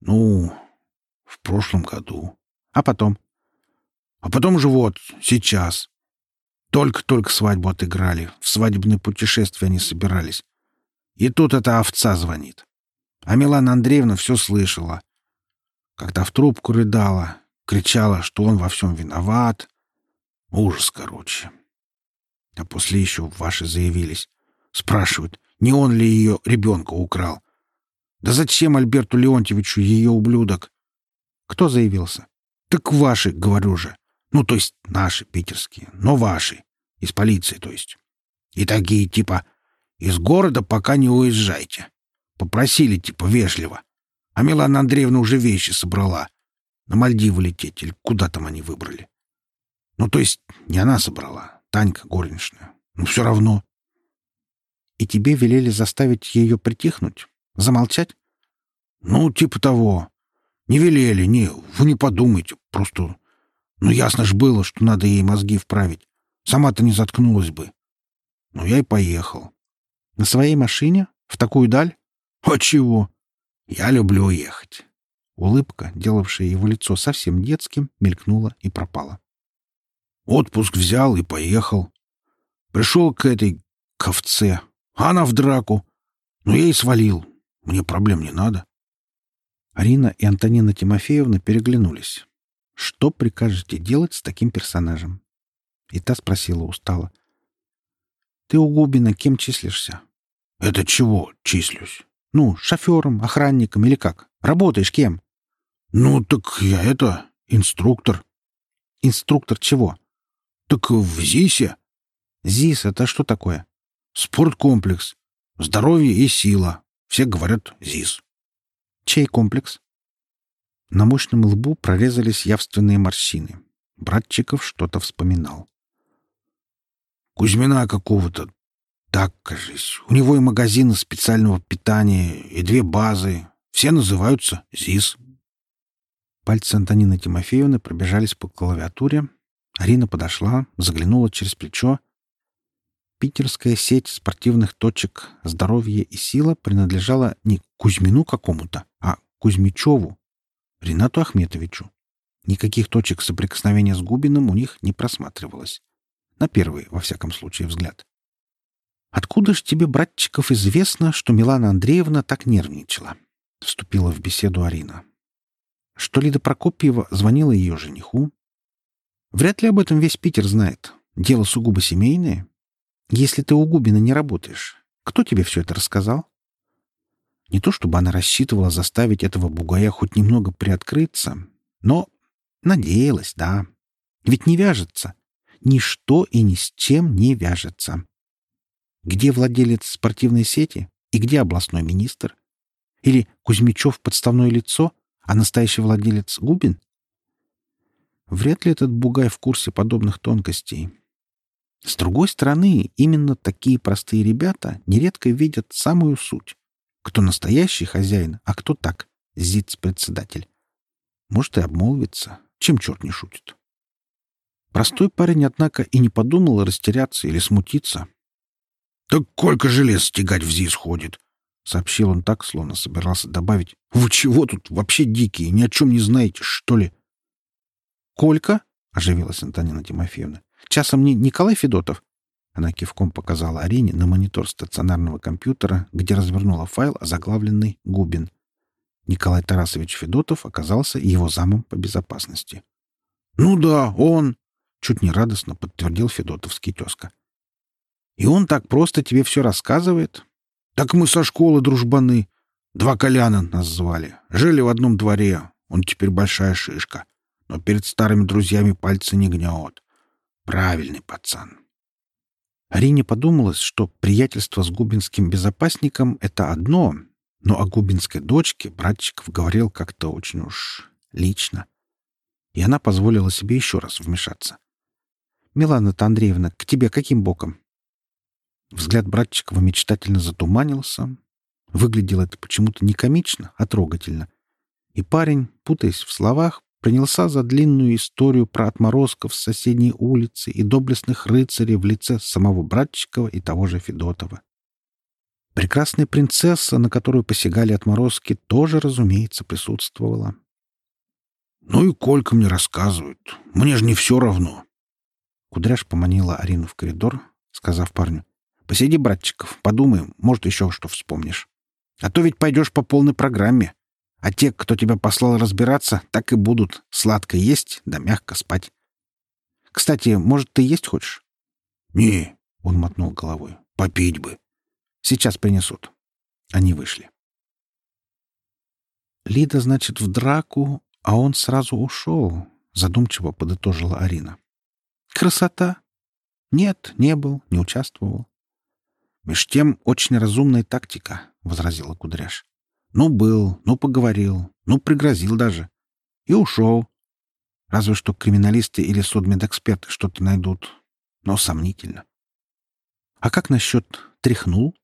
«Ну, в прошлом году. А потом? А потом уже вот, сейчас. Только-только свадьбу отыграли. В свадебное путешествие они собирались. И тут эта овца звонит. А Милана Андреевна все слышала. Когда в трубку рыдала, кричала, что он во всем виноват. Ужас, короче. А после еще ваши заявились. Спрашивают, не он ли ее ребенка украл. Да зачем Альберту Леонтьевичу ее ублюдок? Кто заявился? Так ваши, говорю же. Ну, то есть наши, питерские, но ваши. Из полиции, то есть. И такие, типа, из города пока не уезжайте. Попросили, типа, вежливо. А Милана Андреевна уже вещи собрала. На Мальдивы лететь или куда там они выбрали. Ну, то есть не она собрала, Танька горничная. Но все равно. И тебе велели заставить ее притихнуть? Замолчать? Ну, типа того. Не велели, не, вы не подумайте. Просто, ну, ясно ж было, что надо ей мозги вправить. Сама-то не заткнулась бы. Ну, я и поехал. На своей машине? В такую даль? А чего? Я люблю ехать. Улыбка, делавшая его лицо совсем детским, мелькнула и пропала. Отпуск взял и поехал. Пришел к этой ковце, она в драку. Ну, я и свалил. Мне проблем не надо. Арина и Антонина Тимофеевна переглянулись. «Что прикажете делать с таким персонажем?» И та спросила устало. «Ты у Губина кем числишься?» «Это чего числюсь?» «Ну, шофером, охранником или как? Работаешь кем?» «Ну, так я это... инструктор». «Инструктор чего?» «Так в ЗИСе». «ЗИС — это что такое?» «Спорткомплекс. Здоровье и сила. Все говорят ЗИС». «Чей комплекс?» На мощном лбу прорезались явственные морщины. Братчиков что-то вспоминал. «Кузьмина какого-то. Так, кажись. У него и магазины специального питания, и две базы. Все называются ЗИС». Пальцы Антонины Тимофеевны пробежались по клавиатуре. Арина подошла, заглянула через плечо. Питерская сеть спортивных точек «Здоровье и сила» принадлежала не Кузьмину какому-то, а Кузьмичеву, Ренату Ахметовичу. Никаких точек соприкосновения с Губиным у них не просматривалось. На первый, во всяком случае, взгляд. «Откуда ж тебе, братчиков, известно, что Милана Андреевна так нервничала?» — вступила в беседу Арина что Лида Прокопьева звонила ее жениху. Вряд ли об этом весь Питер знает. Дело сугубо семейное. Если ты у Губина не работаешь, кто тебе все это рассказал? Не то чтобы она рассчитывала заставить этого бугая хоть немного приоткрыться, но надеялась, да. Ведь не вяжется. Ничто и ни с чем не вяжется. Где владелец спортивной сети и где областной министр? Или Кузьмичев подставное лицо, а настоящий владелец Губин? Вряд ли этот бугай в курсе подобных тонкостей. С другой стороны, именно такие простые ребята нередко видят самую суть. Кто настоящий хозяин, а кто так, зиц-председатель. Может и обмолвится, чем черт не шутит. Простой парень, однако, и не подумал растеряться или смутиться. «Так сколько желез стегать в ЗИС ходит?» — сообщил он так, словно собирался добавить. «Вы чего тут вообще дикие? Ни о чем не знаете, что ли?» «Колька?» — оживилась Антонина Тимофеевна. «Часом не Николай Федотов?» Она кивком показала Арине на монитор стационарного компьютера, где развернула файл, озаглавленный «Губин». Николай Тарасович Федотов оказался его замом по безопасности. «Ну да, он!» — чуть не радостно подтвердил Федотовский тезка. «И он так просто тебе все рассказывает?» Так мы со школы дружбаны. Два Коляна нас звали. Жили в одном дворе. Он теперь большая шишка. Но перед старыми друзьями пальцы не гнет. Правильный пацан. Арине подумалось, что приятельство с губинским безопасником — это одно, но о губинской дочке братчиков говорил как-то очень уж лично. И она позволила себе еще раз вмешаться. «Милана-то Андреевна, к тебе каким боком?» Взгляд братчикова мечтательно затуманился. Выглядело это почему-то не комично, а трогательно. И парень, путаясь в словах, принялся за длинную историю про отморозков с соседней улицы и доблестных рыцарей в лице самого Братчикова и того же Федотова. Прекрасная принцесса, на которую посягали отморозки, тоже, разумеется, присутствовала. «Ну и Колька мне рассказывают. Мне же не все равно». Кудряш поманила Арину в коридор, сказав парню, Посиди, братчиков, подумай, может, еще что вспомнишь. А то ведь пойдешь по полной программе. А те, кто тебя послал разбираться, так и будут сладко есть да мягко спать. Кстати, может, ты есть хочешь? — Не, — он мотнул головой. — Попить бы. Сейчас принесут. Они вышли. Лида, значит, в драку, а он сразу ушел, — задумчиво подытожила Арина. Красота? Нет, не был, не участвовал. «Меж тем очень разумная тактика», — возразила Кудряш. «Ну, был, ну, поговорил, ну, пригрозил даже. И ушел. Разве что криминалисты или судмедэксперты что-то найдут. Но сомнительно. А как насчет тряхнул?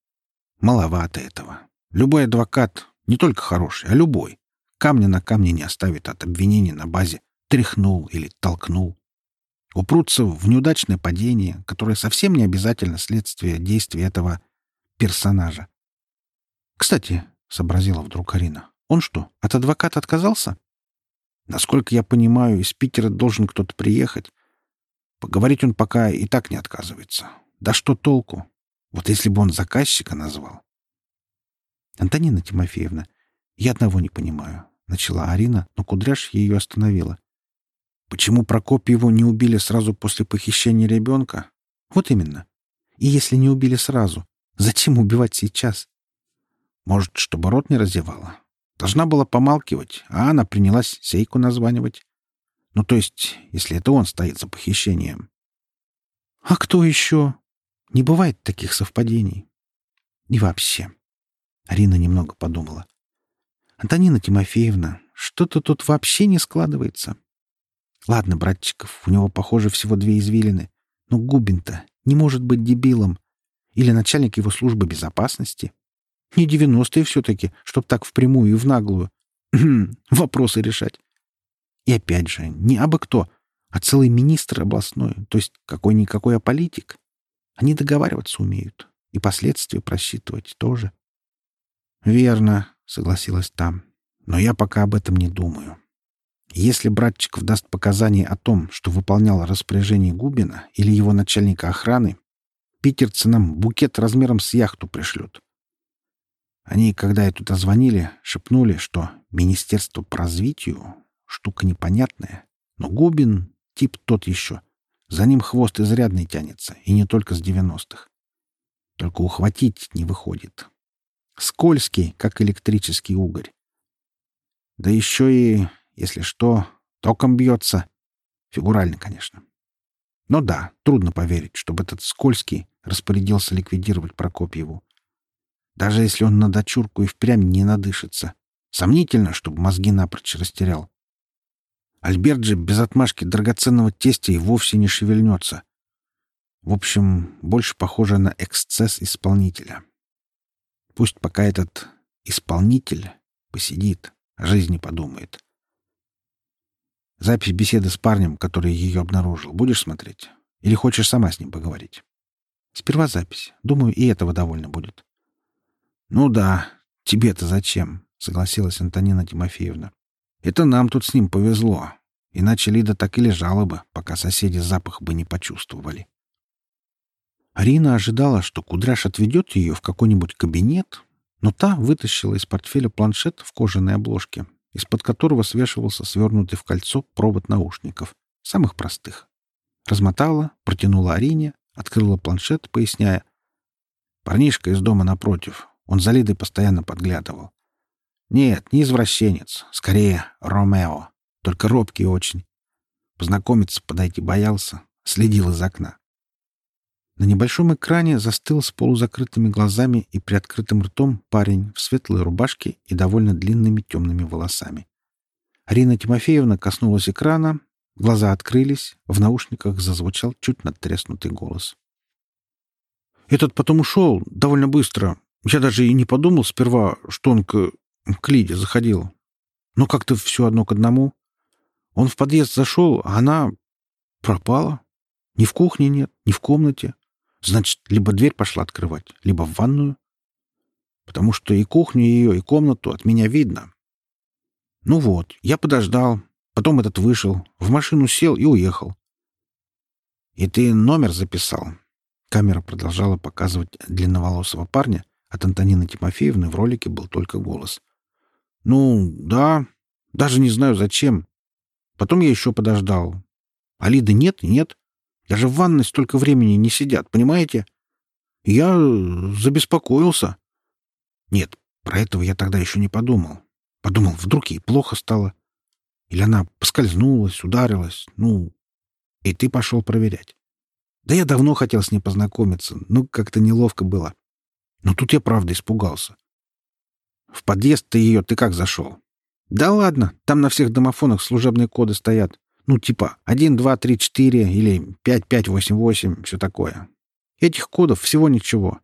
Маловато этого. Любой адвокат, не только хороший, а любой, камня на камне не оставит от обвинений на базе «тряхнул» или «толкнул». Упрутся в неудачное падение, которое совсем не обязательно следствие действий этого персонажа. «Кстати», — сообразила вдруг Арина, — «он что, от адвоката отказался?» «Насколько я понимаю, из Питера должен кто-то приехать. Поговорить он пока и так не отказывается. Да что толку? Вот если бы он заказчика назвал. Антонина Тимофеевна, я одного не понимаю. Начала Арина, но Кудряш ее остановила. Почему Прокопьеву не убили сразу после похищения ребенка? Вот именно. И если не убили сразу, зачем убивать сейчас? Может, чтобы рот не разевала? Должна была помалкивать, а она принялась сейку названивать. Ну, то есть, если это он стоит за похищением. А кто еще? Не бывает таких совпадений. И вообще. Арина немного подумала. Антонина Тимофеевна, что-то тут вообще не складывается. Ладно, братчиков, у него, похоже, всего две извилины. Но Губин-то не может быть дебилом. Или начальник его службы безопасности. Не девяностые все-таки, чтоб так впрямую и в наглую. Вопросы решать. И опять же, не абы кто, а целый министр областной, то есть какой-никакой, а политик. Они договариваться умеют. И последствия просчитывать тоже. «Верно», — согласилась там. «Но я пока об этом не думаю. Если Братчиков даст показания о том, что выполнял распоряжение Губина или его начальника охраны, питерцы нам букет размером с яхту пришлют. Они, когда я туда звонили, шепнули, что Министерство по развитию — штука непонятная, но Губин — тип тот еще — за ним хвост изрядный тянется, и не только с девяностых. Только ухватить не выходит. Скользкий, как электрический угорь. Да еще и, если что, током бьется. Фигурально, конечно. Но да, трудно поверить, чтобы этот скользкий распорядился ликвидировать Прокопьеву. Даже если он на дочурку и впрямь не надышится. Сомнительно, чтобы мозги напрочь растерял. Альберт же без отмашки драгоценного тестя и вовсе не шевельнется. В общем, больше похоже на эксцесс исполнителя. Пусть пока этот исполнитель посидит, о жизни подумает. Запись беседы с парнем, который ее обнаружил, будешь смотреть? Или хочешь сама с ним поговорить? Сперва запись. Думаю, и этого довольно будет. Ну да, тебе-то зачем? Согласилась Антонина Тимофеевна. Это нам тут с ним повезло. Иначе Лида так и лежала бы, пока соседи запах бы не почувствовали. Арина ожидала, что Кудряш отведет ее в какой-нибудь кабинет, но та вытащила из портфеля планшет в кожаной обложке, из-под которого свешивался свернутый в кольцо провод наушников, самых простых. Размотала, протянула Арине, открыла планшет, поясняя. «Парнишка из дома напротив. Он за Лидой постоянно подглядывал. Нет, не извращенец. Скорее, Ромео. Только робкий очень. Познакомиться подойти боялся. Следил из окна. На небольшом экране застыл с полузакрытыми глазами и приоткрытым ртом парень в светлой рубашке и довольно длинными темными волосами. Арина Тимофеевна коснулась экрана, глаза открылись, в наушниках зазвучал чуть надтреснутый голос. «Этот потом ушел довольно быстро. Я даже и не подумал сперва, что он к к Лиде заходил. Но как-то все одно к одному. Он в подъезд зашел, а она пропала. Ни в кухне нет, ни в комнате. Значит, либо дверь пошла открывать, либо в ванную. Потому что и кухню ее, и комнату от меня видно. Ну вот, я подождал. Потом этот вышел, в машину сел и уехал. И ты номер записал. Камера продолжала показывать длинноволосого парня. От Антонины Тимофеевны в ролике был только голос — «Ну, да. Даже не знаю, зачем. Потом я еще подождал. А Лиды нет и нет. Даже в ванной столько времени не сидят, понимаете? Я забеспокоился. Нет, про этого я тогда еще не подумал. Подумал, вдруг ей плохо стало. Или она поскользнулась, ударилась. Ну, и ты пошел проверять. Да я давно хотел с ней познакомиться, но как-то неловко было. Но тут я правда испугался. В подъезд ты ее ты как зашел? Да ладно, там на всех домофонах служебные коды стоят. Ну, типа 1, 2, 3, 4 или 5, 5, 8, 8, все такое. Этих кодов всего ничего.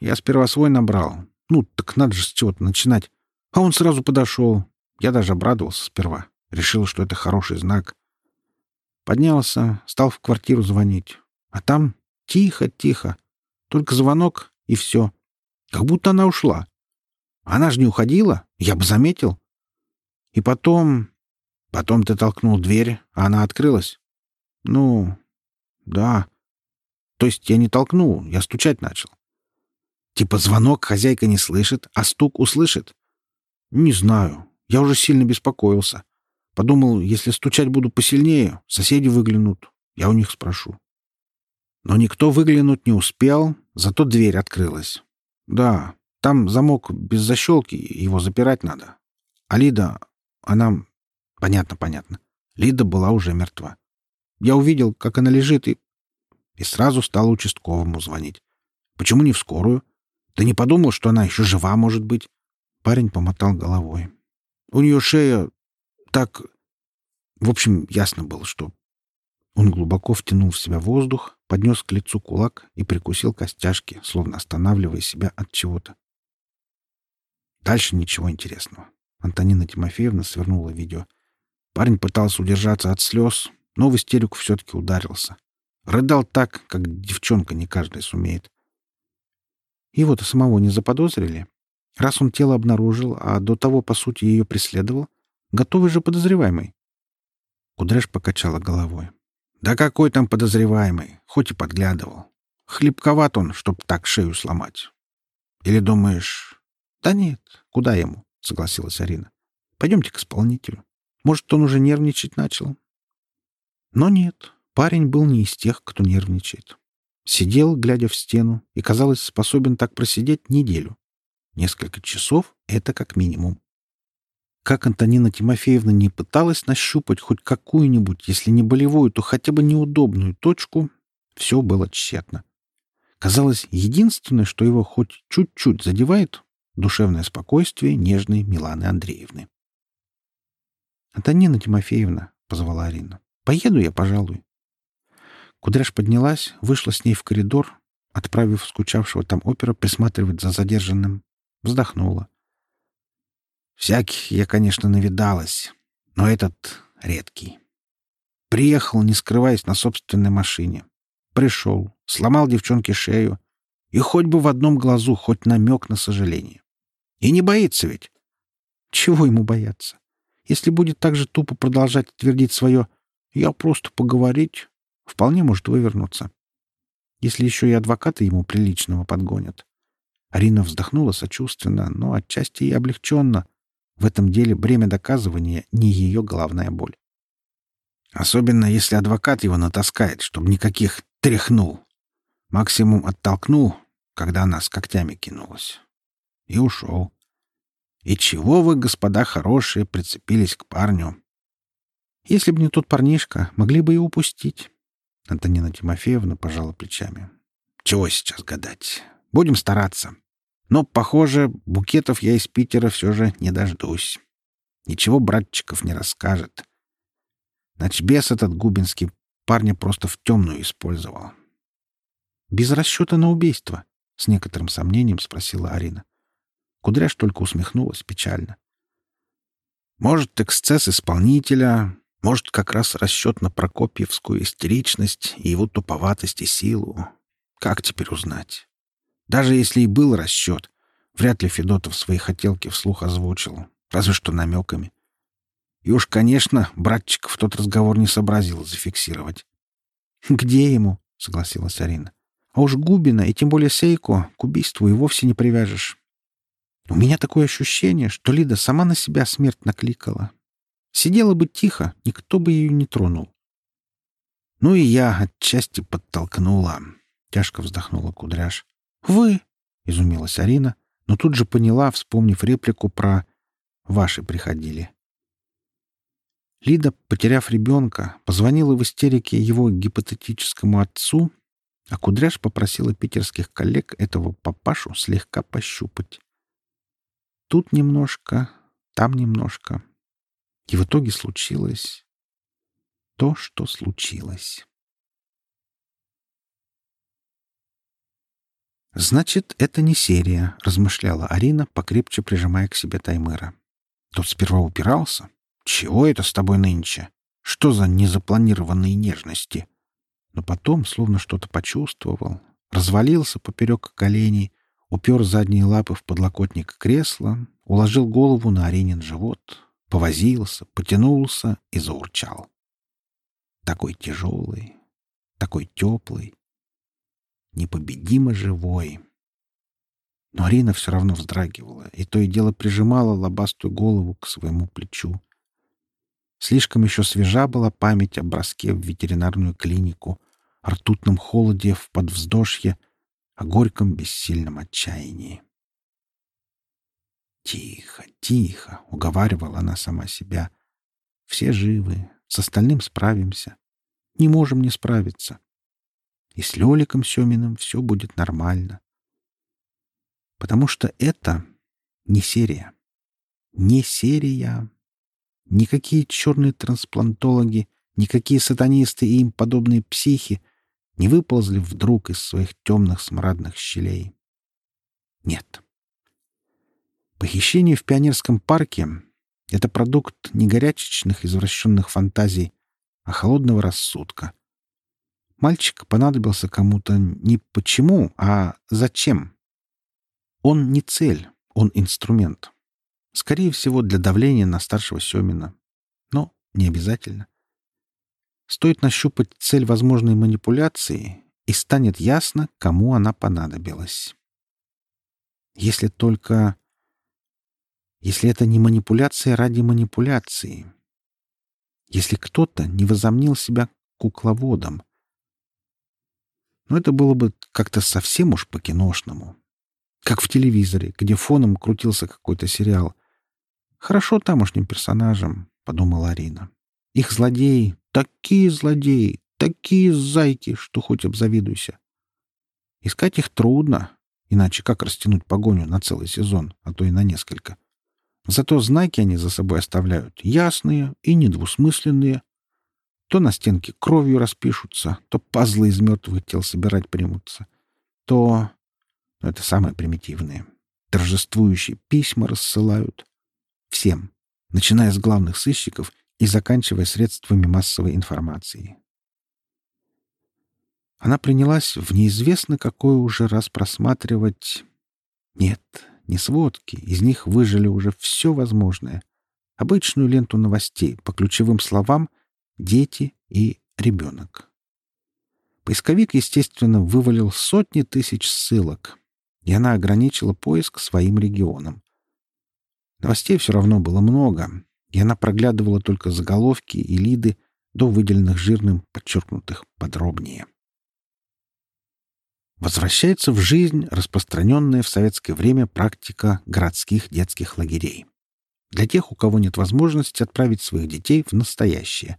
Я сперва свой набрал. Ну, так надо же с чего-то начинать. А он сразу подошел. Я даже обрадовался сперва. Решил, что это хороший знак. Поднялся, стал в квартиру звонить. А там тихо-тихо. Только звонок, и все. Как будто она ушла. Она же не уходила, я бы заметил. И потом... Потом ты толкнул дверь, а она открылась. Ну, да. То есть я не толкнул, я стучать начал. Типа звонок хозяйка не слышит, а стук услышит. Не знаю. Я уже сильно беспокоился. Подумал, если стучать буду посильнее, соседи выглянут. Я у них спрошу. Но никто выглянуть не успел, зато дверь открылась. Да, там замок без защелки, его запирать надо. А Лида, она... Понятно, понятно. Лида была уже мертва. Я увидел, как она лежит, и... И сразу стал участковому звонить. Почему не в скорую? Ты не подумал, что она еще жива, может быть? Парень помотал головой. У нее шея так... В общем, ясно было, что... Он глубоко втянул в себя воздух, поднес к лицу кулак и прикусил костяшки, словно останавливая себя от чего-то. Дальше ничего интересного. Антонина Тимофеевна свернула видео. Парень пытался удержаться от слез, но в истерику все-таки ударился. Рыдал так, как девчонка не каждая сумеет. Его-то самого не заподозрили. Раз он тело обнаружил, а до того, по сути, ее преследовал, готовый же подозреваемый. Кудряш покачала головой. Да какой там подозреваемый, хоть и подглядывал. Хлебковат он, чтоб так шею сломать. Или думаешь, «Да нет, куда ему?» — согласилась Арина. «Пойдемте к исполнителю. Может, он уже нервничать начал?» Но нет, парень был не из тех, кто нервничает. Сидел, глядя в стену, и, казалось, способен так просидеть неделю. Несколько часов — это как минимум. Как Антонина Тимофеевна не пыталась нащупать хоть какую-нибудь, если не болевую, то хотя бы неудобную точку, все было тщетно. Казалось, единственное, что его хоть чуть-чуть задевает, душевное спокойствие нежной Миланы Андреевны. «Антонина Тимофеевна», — позвала Арина, — «поеду я, пожалуй». Кудряш поднялась, вышла с ней в коридор, отправив скучавшего там опера присматривать за задержанным, вздохнула. «Всяких я, конечно, навидалась, но этот редкий. Приехал, не скрываясь на собственной машине. Пришел, сломал девчонке шею, и хоть бы в одном глазу хоть намек на сожаление. И не боится ведь. Чего ему бояться? Если будет так же тупо продолжать твердить свое «я просто поговорить», вполне может вывернуться. Если еще и адвокаты ему приличного подгонят. Арина вздохнула сочувственно, но отчасти и облегченно. В этом деле бремя доказывания не ее главная боль. Особенно, если адвокат его натаскает, чтобы никаких тряхнул. Максимум оттолкнул, когда она с когтями кинулась. И ушел. И чего вы, господа хорошие, прицепились к парню? Если бы не тот парнишка, могли бы и упустить. Антонина Тимофеевна пожала плечами. Чего сейчас гадать? Будем стараться. Но, похоже, букетов я из Питера все же не дождусь. Ничего братчиков не расскажет. Ночбес этот губинский парня просто в темную использовал. «Без расчета на убийство?» — с некоторым сомнением спросила Арина. Кудряш только усмехнулась печально. «Может, эксцесс исполнителя, может, как раз расчет на Прокопьевскую истеричность и его туповатость и силу. Как теперь узнать? Даже если и был расчет, вряд ли Федотов свои хотелки вслух озвучил, разве что намеками. И уж, конечно, братчик в тот разговор не сообразил зафиксировать. «Где ему?» — согласилась Арина. «А уж Губина, и тем более Сейко, к убийству и вовсе не привяжешь. У меня такое ощущение, что Лида сама на себя смерть накликала. Сидела бы тихо, никто бы ее не тронул. Ну и я отчасти подтолкнула. Тяжко вздохнула Кудряш. «Вы?» — изумилась Арина, но тут же поняла, вспомнив реплику про «ваши приходили». Лида, потеряв ребенка, позвонила в истерике его гипотетическому отцу, а Кудряш попросила питерских коллег этого папашу слегка пощупать. Тут немножко, там немножко. И в итоге случилось... то, что случилось. «Значит, это не серия», — размышляла Арина, покрепче прижимая к себе Таймыра. Тот сперва упирался. «Чего это с тобой нынче? Что за незапланированные нежности?» Но потом, словно что-то почувствовал, развалился поперек коленей, упер задние лапы в подлокотник кресла, уложил голову на Аринин живот, повозился, потянулся и заурчал. Такой тяжелый, такой теплый, непобедимо живой. Но Арина все равно вздрагивала, и то и дело прижимала лобастую голову к своему плечу. Слишком еще свежа была память о броске в ветеринарную клинику, о ртутном холоде в подвздошье, о горьком бессильном отчаянии. «Тихо, тихо!» — уговаривала она сама себя. «Все живы, с остальным справимся. Не можем не справиться. И с Лёликом Семиным все будет нормально. Потому что это не серия. Не серия. Никакие черные трансплантологи, никакие сатанисты и им подобные психи не выползли вдруг из своих темных смрадных щелей. Нет. Похищение в пионерском парке — это продукт не горячечных извращенных фантазий, а холодного рассудка — Мальчик понадобился кому-то не почему, а зачем. Он не цель, он инструмент. Скорее всего, для давления на старшего Семина. Но не обязательно. Стоит нащупать цель возможной манипуляции, и станет ясно, кому она понадобилась. Если только... Если это не манипуляция ради манипуляции. Если кто-то не возомнил себя кукловодом — но это было бы как-то совсем уж по-киношному. Как в телевизоре, где фоном крутился какой-то сериал. «Хорошо тамошним персонажам», — подумала Арина. «Их злодеи — такие злодеи, такие зайки, что хоть обзавидуйся. Искать их трудно, иначе как растянуть погоню на целый сезон, а то и на несколько. Зато знаки они за собой оставляют ясные и недвусмысленные, то на стенке кровью распишутся, то пазлы из мертвых тел собирать примутся, то... Ну, это самое примитивное. Торжествующие письма рассылают. Всем, начиная с главных сыщиков и заканчивая средствами массовой информации. Она принялась в неизвестно какой уже раз просматривать... Нет, не сводки, из них выжили уже все возможное. Обычную ленту новостей по ключевым словам — дети и ребенок. Поисковик, естественно, вывалил сотни тысяч ссылок, и она ограничила поиск своим регионом. Новостей все равно было много, и она проглядывала только заголовки и лиды до выделенных жирным, подчеркнутых подробнее. Возвращается в жизнь распространенная в советское время практика городских детских лагерей. Для тех, у кого нет возможности отправить своих детей в настоящее,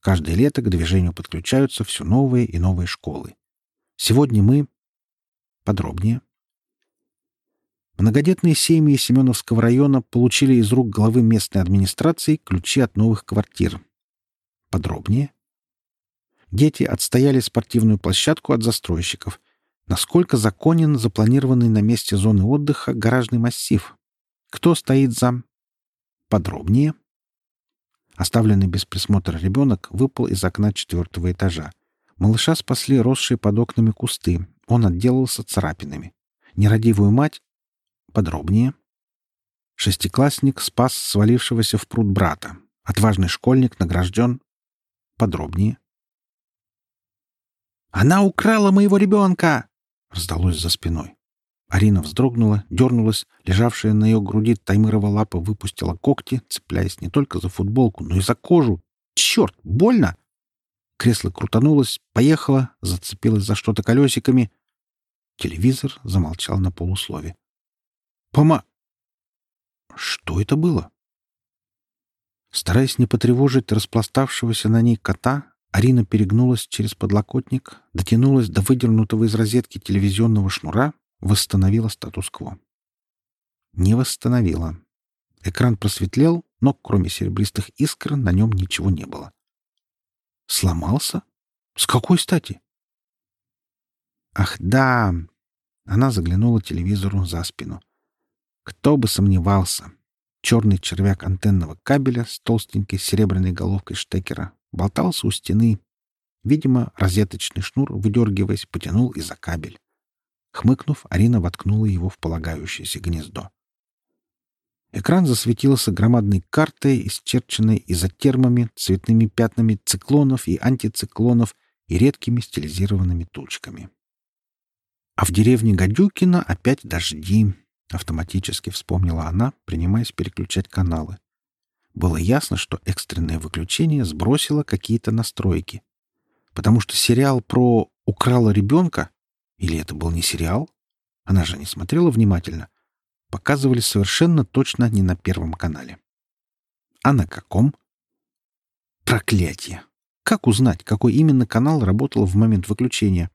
Каждое лето к движению подключаются все новые и новые школы. Сегодня мы... Подробнее. Многодетные семьи Семеновского района получили из рук главы местной администрации ключи от новых квартир. Подробнее. Дети отстояли спортивную площадку от застройщиков. Насколько законен запланированный на месте зоны отдыха гаражный массив? Кто стоит за... Подробнее. Оставленный без присмотра ребенок выпал из окна четвертого этажа. Малыша спасли росшие под окнами кусты. Он отделался царапинами. Нерадивую мать... Подробнее. Шестиклассник спас свалившегося в пруд брата. Отважный школьник награжден... Подробнее. «Она украла моего ребенка!» — раздалось за спиной. Арина вздрогнула, дернулась, лежавшая на ее груди Таймырова лапа выпустила когти, цепляясь не только за футболку, но и за кожу. «Черт, больно!» Кресло крутанулось, поехало, зацепилось за что-то колесиками. Телевизор замолчал на полуслове. «Пома...» Что это было? Стараясь не потревожить распластавшегося на ней кота, Арина перегнулась через подлокотник, дотянулась до выдернутого из розетки телевизионного шнура восстановила статус-кво. Не восстановила. Экран просветлел, но кроме серебристых искр на нем ничего не было. Сломался? С какой стати? Ах, да! Она заглянула телевизору за спину. Кто бы сомневался. Черный червяк антенного кабеля с толстенькой серебряной головкой штекера болтался у стены. Видимо, розеточный шнур, выдергиваясь, потянул и за кабель. Хмыкнув, Арина воткнула его в полагающееся гнездо. Экран засветился громадной картой, исчерченной изотермами, цветными пятнами циклонов и антициклонов и редкими стилизированными тучками. А в деревне Гадюкина опять дожди, автоматически вспомнила она, принимаясь переключать каналы. Было ясно, что экстренное выключение сбросило какие-то настройки. Потому что сериал про «украла ребенка» или это был не сериал? Она же не смотрела внимательно — показывали совершенно точно не на Первом канале. А на каком? Проклятие! Как узнать, какой именно канал работал в момент выключения?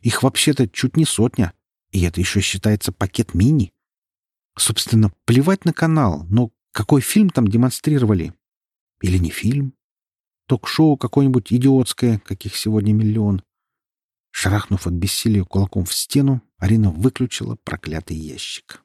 Их вообще-то чуть не сотня, и это еще считается пакет мини. Собственно, плевать на канал, но какой фильм там демонстрировали? Или не фильм? Ток-шоу какое-нибудь идиотское, каких сегодня миллион. Шарахнув от бессилия кулаком в стену, Арина выключила проклятый ящик.